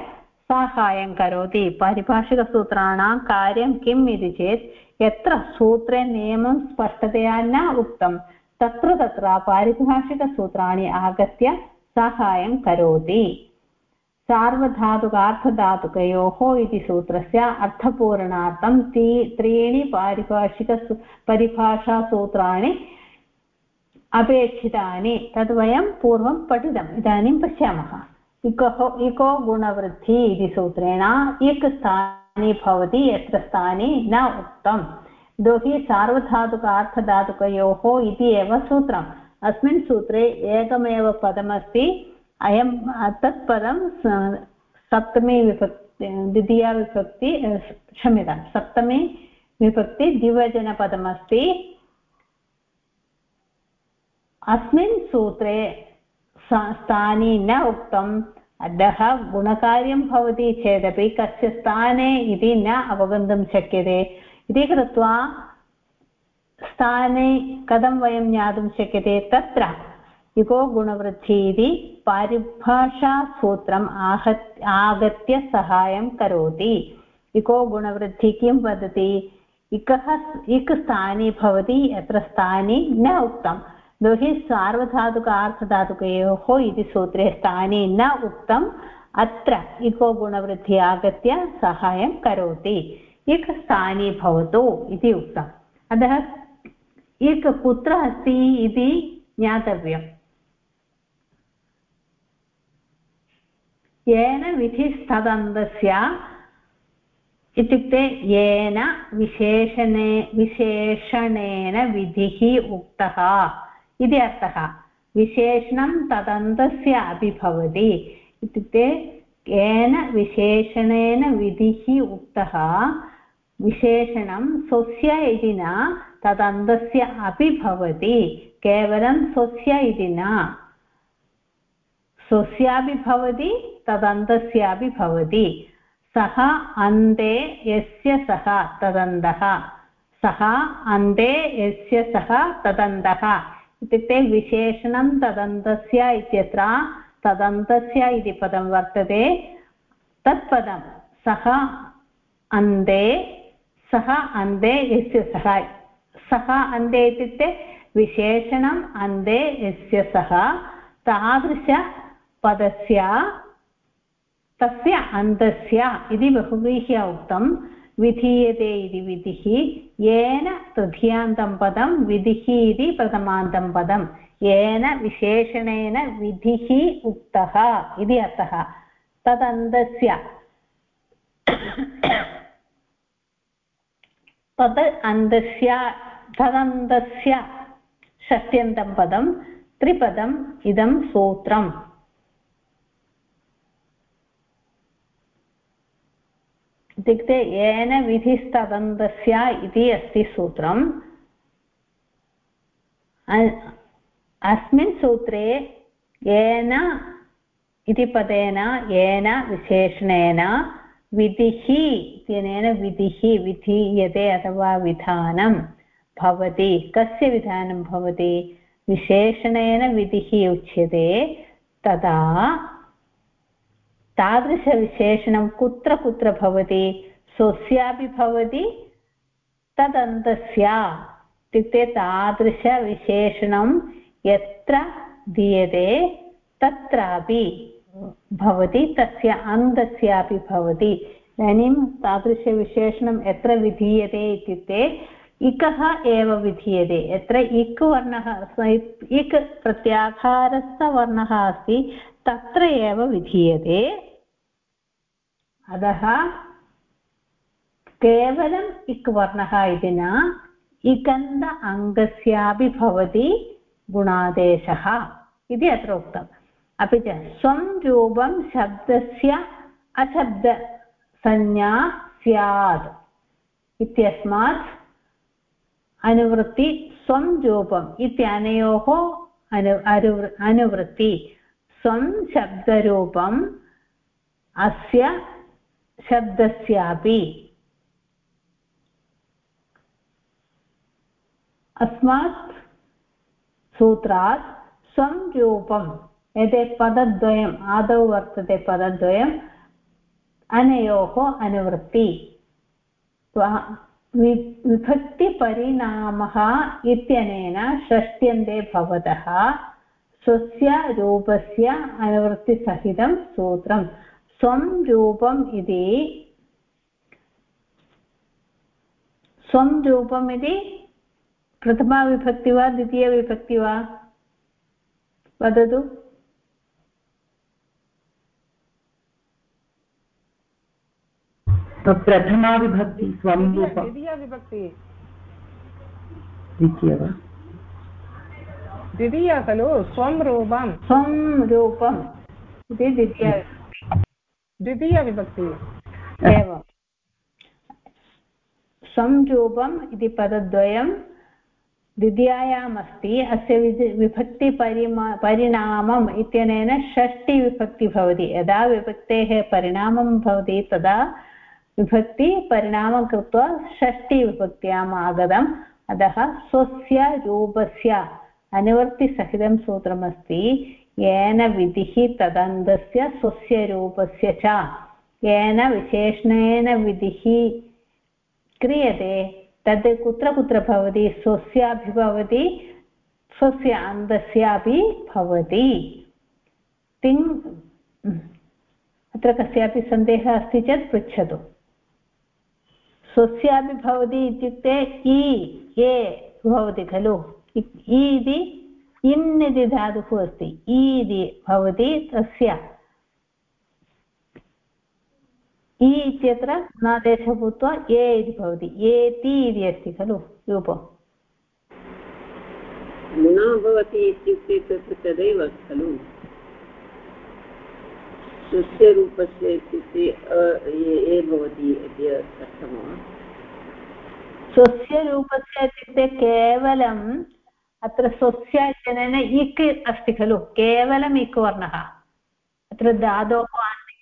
साहाय्यं करोति। पारिभाषिकसूत्राणां कार्यं किम् इति चेत्, यत्र सूत्रे नियमं स्पष्टतया न उक्तं तत्र तत्र पारिभाषिकसूत्राणि आगत्य साहाय्यं करोति। सार्वधातुकार्थधातुकयोः इति सूत्रस्य अर्थपूरणार्थं ती त्रीणि पारिभाषिक परिभाषासूत्राणि अपेक्षितानि। तद् वयं पूर्वं पठितम्। इदानीं पश्यामः। इकोः इको गुणवृद्धि इति सूत्रेण इक् स्थाने भवति, यत्र स्थाने न उक्तम्। यतोहि सार्वधातुकार्थधातुकयोः इति एव सूत्रम्। अस्मिन् सूत्रे एकमेव पदमस्ति। अयं तत्पदं सप्तमी विभक्ति, द्वितीया विभक्ति क्षम्यतां, सप्तमी विभक्ति द्विवचनपदमस्ति। अस्मिन् सूत्रे स्थाने न उक्तम्। अतः गुणकार्यं भवति चेदपि कस्य स्थाने इति न अवगन्तुं शक्यते। इति कृत्वा स्थाने कथं वयं ज्ञातुं शक्यते? तत्र इको गुणवृद्धि इति पारिभाषासूत्रम् आहत्, आगत्य सहायं करोति। इको गुणवृद्धि किं वदति? इकः इक् स्थाने भवति, यत्र स्थाने न उक्तं। यतोहि सार्वधातुक आर्थधातुकयोः इति सूत्रे स्थाने न उक्तम्, अत्र इको गुणवृद्धि आगत्य सहायं करोति। इक् स्थाने भवतु इति उक्तम् अतः इक् कुत्र अस्ति इति ज्ञातव्यम् येन विधिस्तदन्तस्य इत्युक्ते येन विशेषणे विशेषणेन विधिः उक्तः इति अर्थः विशेषणं तदन्तस्य अपि भवति इत्युक्ते येन विशेषणेन विधिः उक्तः विशेषणं स्वस्य इति न, तदन्तस्य अपि भवति, केवलं स्वस्य इति न। स्वस्यापि भवति, तदन्तस्यापि भवति। सः अन्ते यस्य सः, तदन्तः। सः अन्ते यस्य सः, तदन्तः। इत्युक्ते विशेषणं तदन्तस्य इत्यत्र, तदन्तस्य इति पदं वर्तते। तत्पदं सः अन्ते सः अन्ते यस्य सः सः अन्ते इत्युक्ते विशेषणम् अन्ते यस्य सः, तादृशपदस्य, तस्य अन्तस्य इति बहुव्रीह्या उक्तं, विधीयते इति विधिः, येन तृतीयान्तं पदं विधिः इति प्रथमान्तं पदं, येन विशेषणेन विधिः उक्तः इति अर्थः। तदन्तस्य तद् अन्तस्य तदन्तस्य षष्ट्यन्तं पदं, त्रिपदम् इदं सूत्रम्। इत्युक्ते येन विधिस्तदन्तस्य इति अस्ति सूत्रम्। अस्मिन् सूत्रे येन इति पदेन, येन विशेषणेन विधिः इत्यनेन विधिः विधीयते अथवा विधानं भवति। कस्य विधानं भवति? विशेषणेन विधिः उच्यते, तदा तादृशविशेषणं कुत्र कुत्र भवति? स्वस्यापि भवति, तदन्तस्य। इत्युक्ते तादृशविशेषणं यत्र दीयते, तत्रापि। भवति, तस्य अन्तस्यापि भवति। इदानीं तादृशविशेषणं यत्र विधीयते इत्युक्ते इकः एव विधीयते। यत्र इक् वर्णः इक् प्रत्याहारस्थवर्णः अस्ति, तत्र एव विधीयते। अतः केवलम् इक् वर्णः इति न इकन्द अङ्गस्यापि भवति गुणादेशः इति अत्र उक्तम्। अपि च स्वं रूपं शब्दस्य अशब्दसंज्ञा स्यात् इत्यस्मात् अनुवृत्ति स्वं रूपम् इत्यनयोः अनु अनुवृत्ति स्वं शब्दरूपम् अस्य शब्दस्यापि अस्मात् सूत्रात् स्वं रूपम् एते पदद्वयम् आदौ वर्तते पदद्वयम्, अनयोः अनुवृत्ति। विभक्तिपरिणामः इत्यनेन षष्ट्यन्ते भवतः स्वस्य रूपस्य अनुवृत्तिसहितं सूत्रं स्वं रूपम् इति, स्वं रूपम् इति प्रथमाविभक्ति वा द्वितीयविभक्ति वा? वदतु। प्रथमा विभक्ति स्वं रूपं द्वितीयविभक्ति। द्वितीय वा? द्वितीया खलु स्वं रूपं स्वं रूपं इति द्वितीया द्वितीयविभक्ति। एवं। संरूपम् इति पदद्वयं द्वितीयायाम् अस्ति अस्य विभक्तिपरिमा परिणामम् इत्यनेन षष्टिविभक्ति भवति। यदा विभक्तेः परिणामं भवति तदा विभक्तिपरिणामं कृत्वा षष्टिविभक्त्याम् आगतम् अतः स्वस्य रूपस्य अनुवर्तिसहितं सूत्रमस्ति। येन विधिः तदन्तस्य स्वस्य रूपस्य च। येन विशेषणेन विधिः क्रियते। तद् कुत्र कुत्र भवति? स्वस्यापि भवति, स्वस्य अन्तस्यापि भवति। तिङ् अत्र कस्यापि सन्देहः अस्ति चेत् पृच्छतु। स्वस्यापि भवति इत्युक्ते इ, ए भवति खलु। इ इति इन् इति धातुः अस्ति। इ इति भवति तस्य। इ इत्यत्र नादेशः भूत्वा ए इति भवति। एति इति अस्ति खलु रूपम्। न भवति इत्युक्ते तत् तदैव खलु। स्वस्य रूपस्य इत्युक्ते ए भवति इति अर्थं वा स्वस्य रूपस्य इत्युक्ते केवलम्, अत्र स्वस्य इत्यनेन इक् अस्ति खलु, केवलम् इक् वर्णः। अत्र धातोः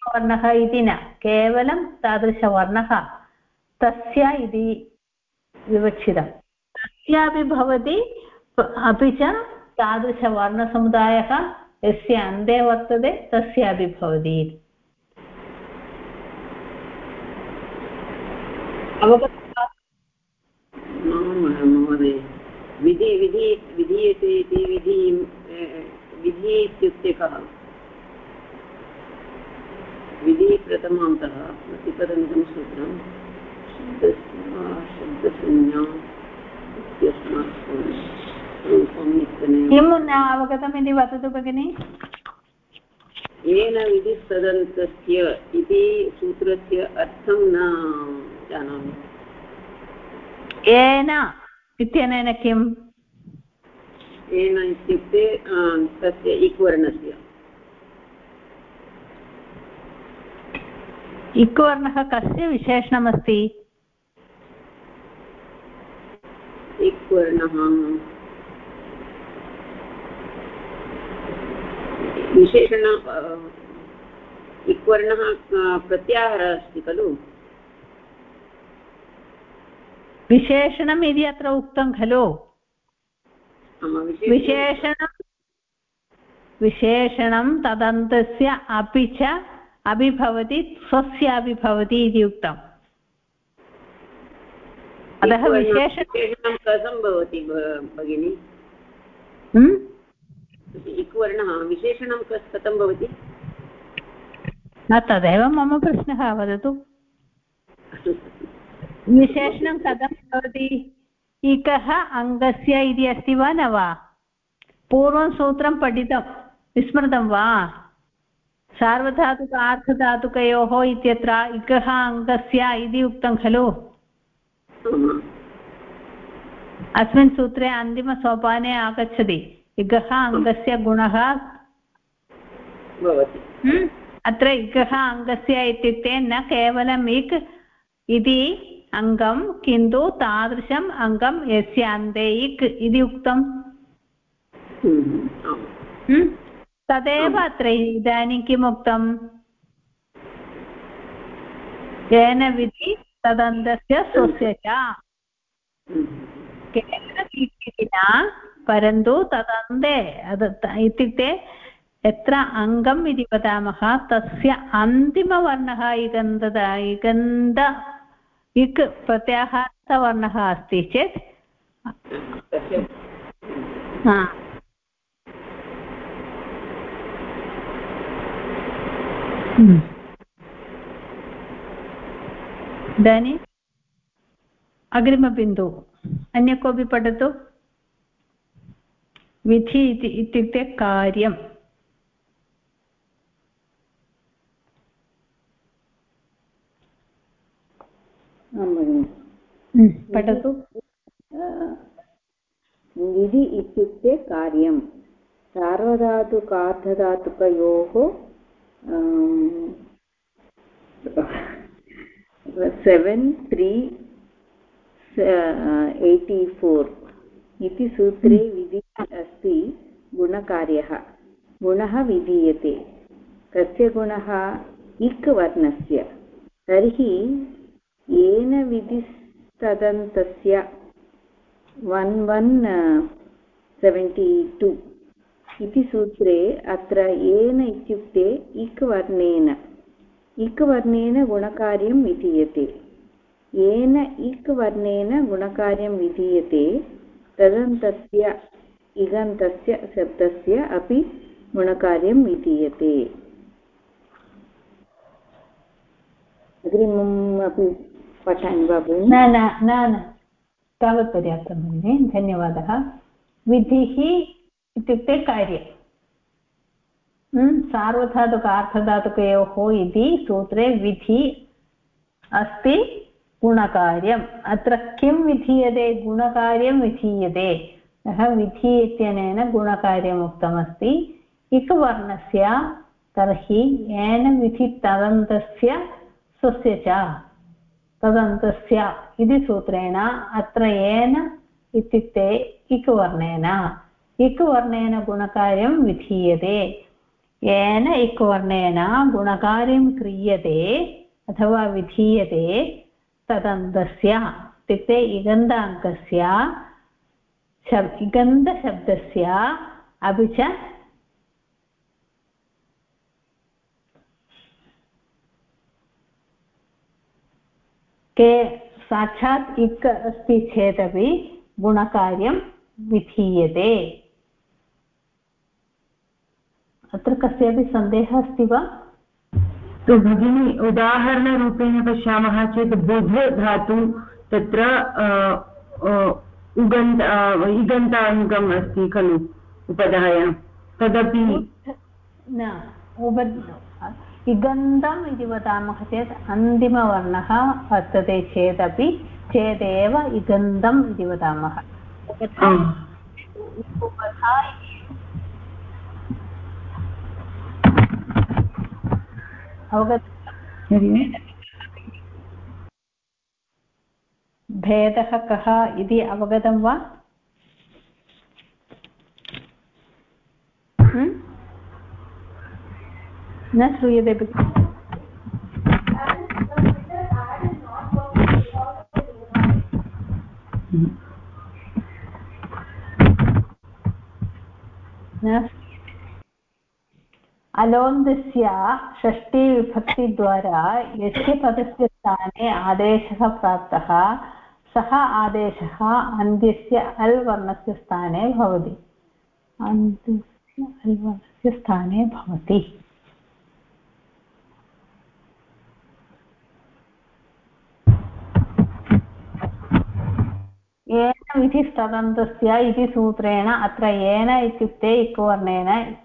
वर्णः इति न केवलं तादृशवर्णः तस्य इति विवक्षितं। तस्यापि भवति अपि च तादृशवर्णसमुदायः यस्य अन्ते वर्तते तस्यापि भवति महोदय विधि विधि विधीयते इति विधि विधि इत्युक्ते कः? विधि प्रथमान्तः प्रतिपदमिदं सूत्रं शब्दसंज्ञा किं न अवगतम् इति वदतु भगिनि? येन विधिस्तदन्तस्य इति सूत्रस्य अर्थं न जानामि। येन इत्यनेन किम्? येन इत्युक्ते तस्य इक्वर्णस्य। इक्वर्णः कस्य विशेषणमस्ति? इक्वर्णः विशेषण इक्वर्णः प्रत्याहारः अस्ति खलु? विशेषणम् इति अत्र उक्तं खलु? विशेषणं विशेषणं तदन्तस्य अपि च अपि भवति स्वस्यापि भवति इति उक्तम्। अतः विशेषणं कथं भवति भगिनि? इक्वर्णः विशेषणं कथं भवति? न तदेव मम प्रश्नः वदतु। विशेषणं कथं भवति? इकः अङ्गस्य इति अस्ति वा न वा? पूर्वं सूत्रं पठितं विस्मृतं वा? सार्वधातुक आर्धधातुकयोः इत्यत्र इकः अङ्गस्य इति उक्तं खलु? अस्मिन् सूत्रे अन्तिमसोपाने आगच्छति। इगः अङ्गस्य गुणः? अत्र इगः अङ्गस्य इत्युक्ते न केवलम् इक् इति अङ्गं किन्तु तादृशम् अङ्गं यस्य अन्ते इक् इति उक्तम्। तदेव अत्र इदानीं किम् उक्तम्? येन विधि तदन्तस्य स्वस्य च। केवलम् न परन्तु तदन्ते इत्युक्ते यत्र अङ्गम् इति वदामः, तस्य अन्तिमवर्णः इगन्ध इगन्ध इक् प्रत्याहारवर्णः अस्ति चेत् इदानीम् अग्रिमबिन्दु अन्य कोऽपि पठतु? विधि इति इत्युक्ते कार्यम् पठतु विधि इत्युक्ते कार्यं सार्वधातुकार्धधातुकयोः सेवेन् त्री एय्टि फोर् इति सूत्रे विधि अस्ति गुणकार्यः। गुणः विधीयते। कस्य गुणः इक् वर्णस्य। तर्हि येन विधिस्तदन्तस्य वन् वन् सेवेण्टि टु इति सूत्रे अत्र येन इत्युक्ते इक् वर्णेन। इक् वर्णेन गुणकार्यं विधीयते। येन इक् वर्णेन गुणकार्यं विधीयते तदन्तस्य इगन्तस्य शब्दस्य अपि गुणकार्यं विधीयते अग्रिमम् अपि पठामि वा भगिनि? न न न न। तावत् पर्याप्तं भगिनि। धन्यवादः। विधिः इत्युक्ते कार्यं सार्वधातुक अर्थधातुकयोः इति सूत्रे विधि अस्ति। गुणकार्यम्। अत्र किं विधीयते? गुणकार्यं विधीयते। अतः विधि इत्यनेन गुणकार्यम् उक्तमस्ति इक् तर्हि येन विधि तदन्तस्य स्वस्य च। तदन्तस्य इति सूत्रेण अत्र येन इत्युक्ते इक् वर्णेन इक् वर्णेन गुणकार्यं विधीयते। येन इक् वर्णेन गुणकार्यं क्रियते अथवा विधीयते। तदन्तस्य इत्युक्ते इगन्धाङ्कस्य शब् इगन्धशब्दस्य अपि च के साक्षात् इक् अस्ति चेदपि गुणकार्यं विधीयते। अत्र कस्यापि सन्देहः अस्ति वा? तु भगिनी उदाहरणरूपेण पश्यामः चेत् बुध धातु तत्र उगन्त इगन्ताङ्गम् अस्ति खलु उपधायां। तदपि न इगन्तम् इति वदामः चेत् अन्तिमवर्णः वर्तते चेदपि चेदेव इगन्तम् इति वदामः। अवगत। भेदः कः इति अवगतं वा? न श्रूयते अलोन्दस्य षष्टिविभक्तिद्वारा यस्य पदस्य स्थाने आदेशः प्राप्तः, सः आदेशः अन्त्यस्य अल् वर्णस्य स्थाने भवति। अन्त्यस्य अल् वर्णस्य स्थाने भवति। येन विधिस्तदन्तस्य इति सूत्रेण अत्र येन इत्युक्ते इक्वर्णेन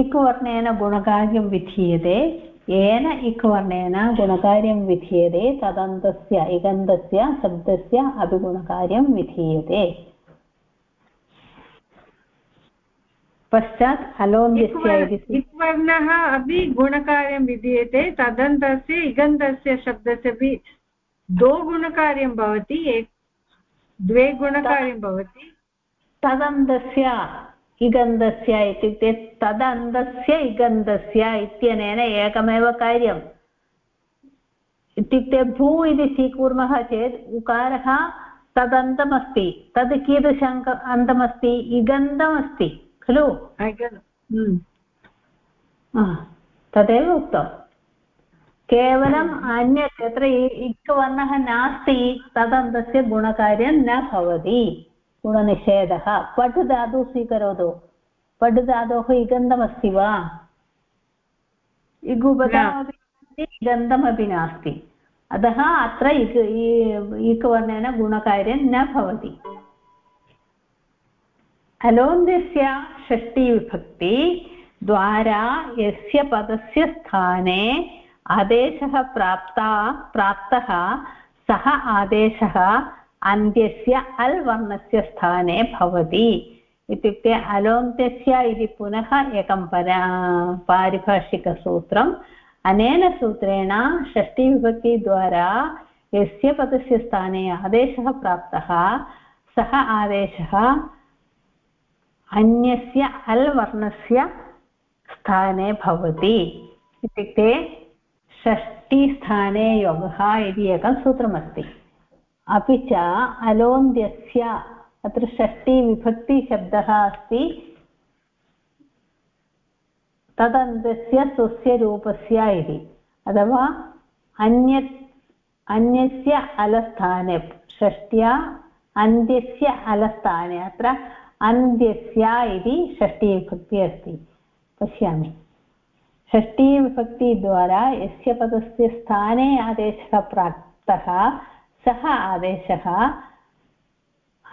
इक्वर्णेन गुणकार्यं विधीयते येन इक्वर्णेन गुणकार्यं विधीयते तदन्तस्य इगन्तस्य शब्दस्य अपि गुणकार्यं विधीयते पश्चात् अलोन्द्यस्य इति इक्वर्णः अपि गुणकार्यं विधीयते तदन्तस्य इगन्तस्य शब्दस्य अपि द्वौ गुणकार्यं भवति द्वे गुणकार्यं भवति तदन्तस्य इगन्धस्य इत्युक्ते तदन्तस्य इगन्धस्य इत्यनेन एकमेव कार्यम्। इत्युक्ते भू इति स्वीकुर्मः चेत् उकारः तदन्तमस्ति तद् कीदृश अन्तमस्ति? इगन्धमस्ति खलु? तदेव उक्तम्। केवलम् अन्यत् यत्र इक् वर्णः नास्ति तदन्तस्य गुणकार्यं न भवति। गुणनिषेधः पठ् धातुः स्वीकरोतु। पठ् धातोः इगन्धमस्ति वा? इगन्धमपि नास्ति। अतः अत्र इक् इक् वर्णेन गुणकार्यं न भवति। अलोन्दस्य षष्टिविभक्ति द्वारा यस्य पदस्य स्थाने आदेशः प्राप्ता, प्राप्तः सः आदेशः अन्त्यस्य अल् वर्णस्य स्थाने भवति। इत्युक्ते अलोन्त्यस्य इति पुनः एकं परा, पारिभाषिकसूत्रम्। अनेन सूत्रेण षष्टिविभक्तिद्वारा यस्य पदस्य स्थाने आदेशः प्राप्तः, सः आदेशः अन्यस्य अल् वर्णस्य स्थाने भवति। इत्युक्ते षष्टिस्थाने योगः इति एकं सूत्रमस्ति। अपि च अलोन्द्यस्य अत्र षष्टिविभक्तिशब्दः अस्ति। तदन्तस्य स्वस्य रूपस्य इति। अथवा अन्यत् अन्यस्य अलस्थाने, षष्ट्या अन्त्यस्य अलस्थाने, अत्र अन्त्यस्य इति षष्टिविभक्तिः अस्ति। पश्यामि। षष्टिविभक्तिद्वारा यस्य पदस्य स्थाने आदेशः प्राप्तः सः आदेशः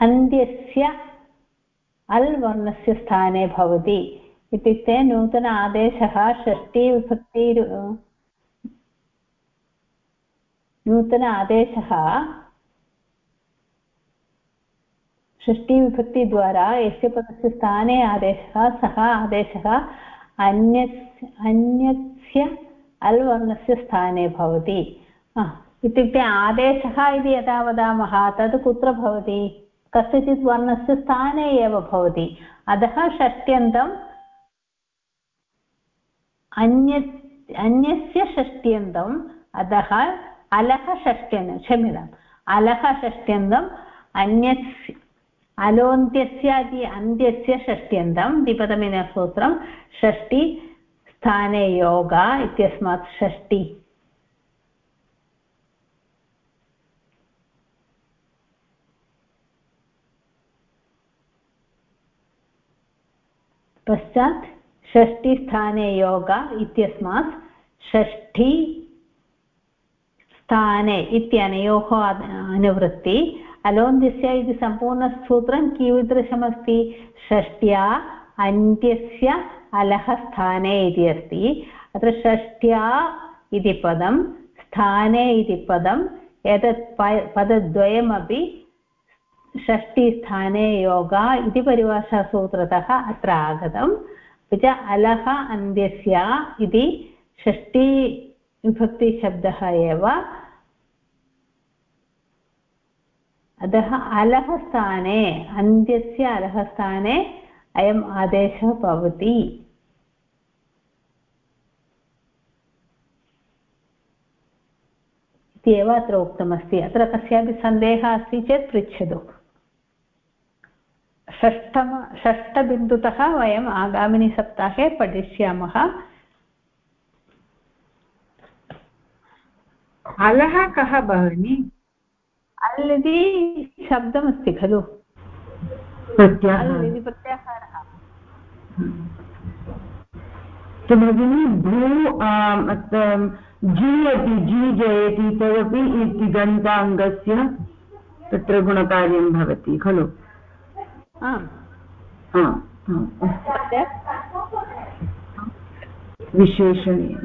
अन्त्यस्य अल् वर्णस्य स्थाने भवति इत्युक्ते नूतन आदेशः षष्टिविभक्ति नूतन आदेशः षष्टिविभक्तिद्वारा यस्य पदस्य स्थाने आदेशः, सः आदेशः अन्यस्, अन्यस्य अल् वर्णस्य स्थाने भवति। इत्युक्ते आदेशः इति यदा वदामः, तद् कुत्र भवति? कस्यचित् वर्णस्य स्थाने एव भवति। अतः षष्ट्यन्तम् अन्य, अन्यस्य षष्ट्यन्तम् अतः अलः षष्ट्यन्तं क्षम्यताम्। अलः षष्ट्यन्तम् अन्यस्य अलोन्त्यस्य अन्त्यस्य षष्ट्यन्तं, द्विपदमिन सूत्रं षष्टि स्थाने योग इत्यस्मात् षष्टि। पश्चात् षष्टिस्थाने योग इत्यस्मात् षष्ठी स्थाने इत्यनयोः अनुवृत्ति। अलोन्त्यस्य इति सम्पूर्णसूत्रं कीदृशमस्ति? षष्ट्या अन्त्यस्य अलः इति अस्ति। अत्र षष्ट्या इति पदं, स्थाने इति पदम् एतत् पदद्वयमपि षष्टिस्थाने योग इति परिभाषासूत्रतः अत्र आगतम्। अपि च अलः अन्त्यस्य इति षष्टिविभक्तिशब्दः एव। अतः अलः स्थाने अन्त्यस्य अलः अयम् आदेशः भवति। इत्येव अत्र उक्तमस्ति। अत्र कस्यापि सन्देहः अस्ति चेत् पृच्छतु। षष्ठम षष्ठबिन्दुतः वयम् आगामिनि सप्ताहे पठिष्यामः। अलः कः भगिनि? अल् इति शब्दमस्ति खलु। प्रत्याहारः। इति प्रत्याहारः। तो भगिनी भू जी जी जयति तदपि तिगन्ताङ्गस्य तत्र गुणकार्यं भवति खलु? आम् विशेषणेन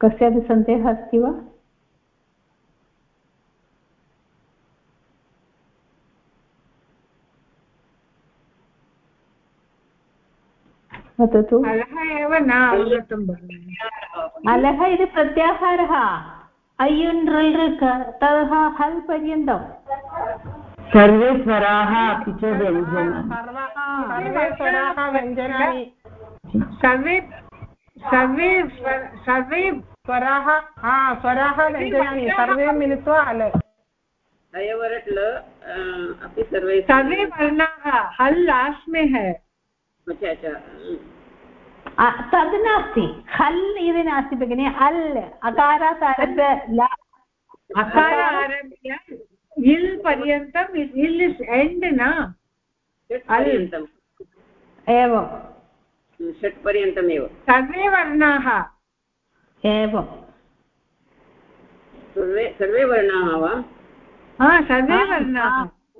कस्यापि सन्देहः अस्ति वा? वदतु। अलः एव न अवगतं भगिनि। अलः इति प्रत्याहारः। अय्युन् ऋल् ततः हल् पर्यन्तम्। सर्वे स्वराः अपि च व्यञ्जनानि। सर्वे सर्वे सर्वे स्वराः हा स्वराः व्यञ्जनानि। सर्वे मिलित्वा अल सर्वे सर्वे वर्णाः। हल् लास्ट में है। तद् नास्ति हल् इति नास्ति भगिनि अल् अकारात् आरभ्य ला अकार आरभ्य इल् पर्यन्तम् इल् इस् एण्ड् न पर्यन्तम् एवं षट् पर्यन्तमेव सर्वे वर्णाः एवं सर्वे सर्वे वर्णाः वा हा सर्वे वर्णाः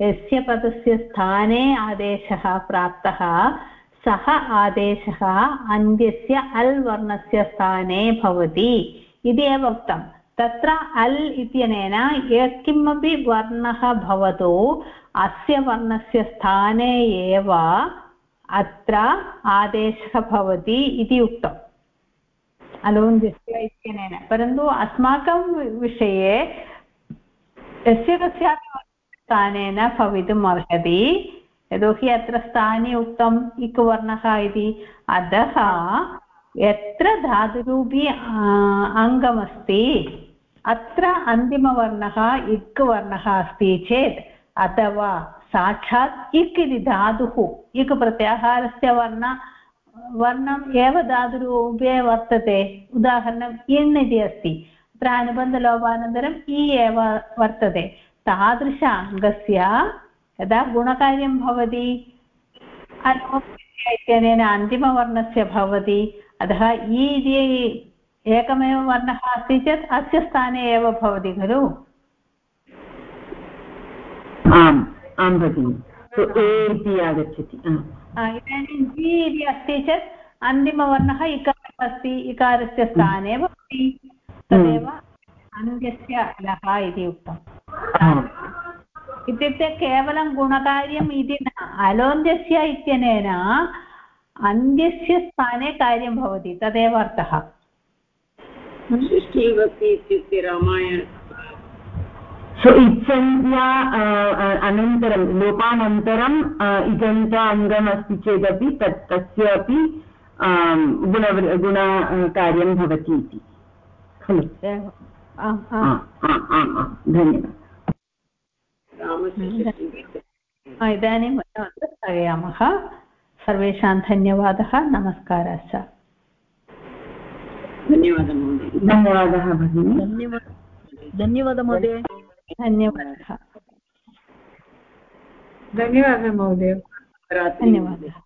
यस्य पदस्य स्थाने आदेशः प्राप्तः, सः आदेशः अन्त्यस्य अल् वर्णस्य स्थाने भवति। इति एव उक्तं। तत्र अल् इत्यनेन यत्किमपि वर्णः भवतु, अस्य वर्णस्य स्थाने एव अत्र आदेशः भवति इति उक्तम् अलोन्जस्य इत्यनेन। परन्तु अस्माकं विषये यस्य कस्यापि स्थानेन भवितुम् अर्हति यतोहि अत्र स्थाने उक्तम् इक् वर्णः इति अतः यत्र धातुरूपी अङ्गमस्ति अत्र अन्तिमवर्णः इक् वर्णः अस्ति चेत् अथवा साक्षात् इक् इति धातुः इक् प्रत्याहारस्य वर्ण वर्णम् एव धातुरूपे वर्तते उदाहरणम् इण् इति अस्ति अत्र अनुबन्धलोपानन्तरम् इ एव वर्तते तादृश अङ्गस्य यदा गुणकार्यं भवति इत्यनेन अन्तिमवर्णस्य भवति अतः इ इति एकमेव वर्णः अस्ति चेत् अस्य स्थाने एव भवति खलु? आम् आं भगिनि। इति आगच्छति इदानीं जि इति अस्ति चेत् अन्तिमवर्णः इकारः अस्ति इकारस्य स्थाने भवति। तदेव अन्त्यस्य लः इति उक्तम्। इत्युक्ते केवलं गुणकार्यम् इति न अलोन्त्यस्य इत्यनेन अन्त्यस्य स्थाने कार्यं भवति तदेव अर्थः। इत्युक्ते रामायण। सो इत्संज्ञा अनन्तरं लोपानन्तरम् इगन्त अङ्गम् अस्ति चेदपि तत् तस्य अपि गुण गुणकार्यं भवति इति। खलु। धन्यवादः इदानीं वयम् अत्र स्थगयामः सर्वेषां धन्यवादः नमस्कारश्च धन्यवादः धन्यवादः भगिनी। धन्यवादः। धन्यवादः महोदय। धन्यवादः। धन्यवादः महोदय। धन्यवादः।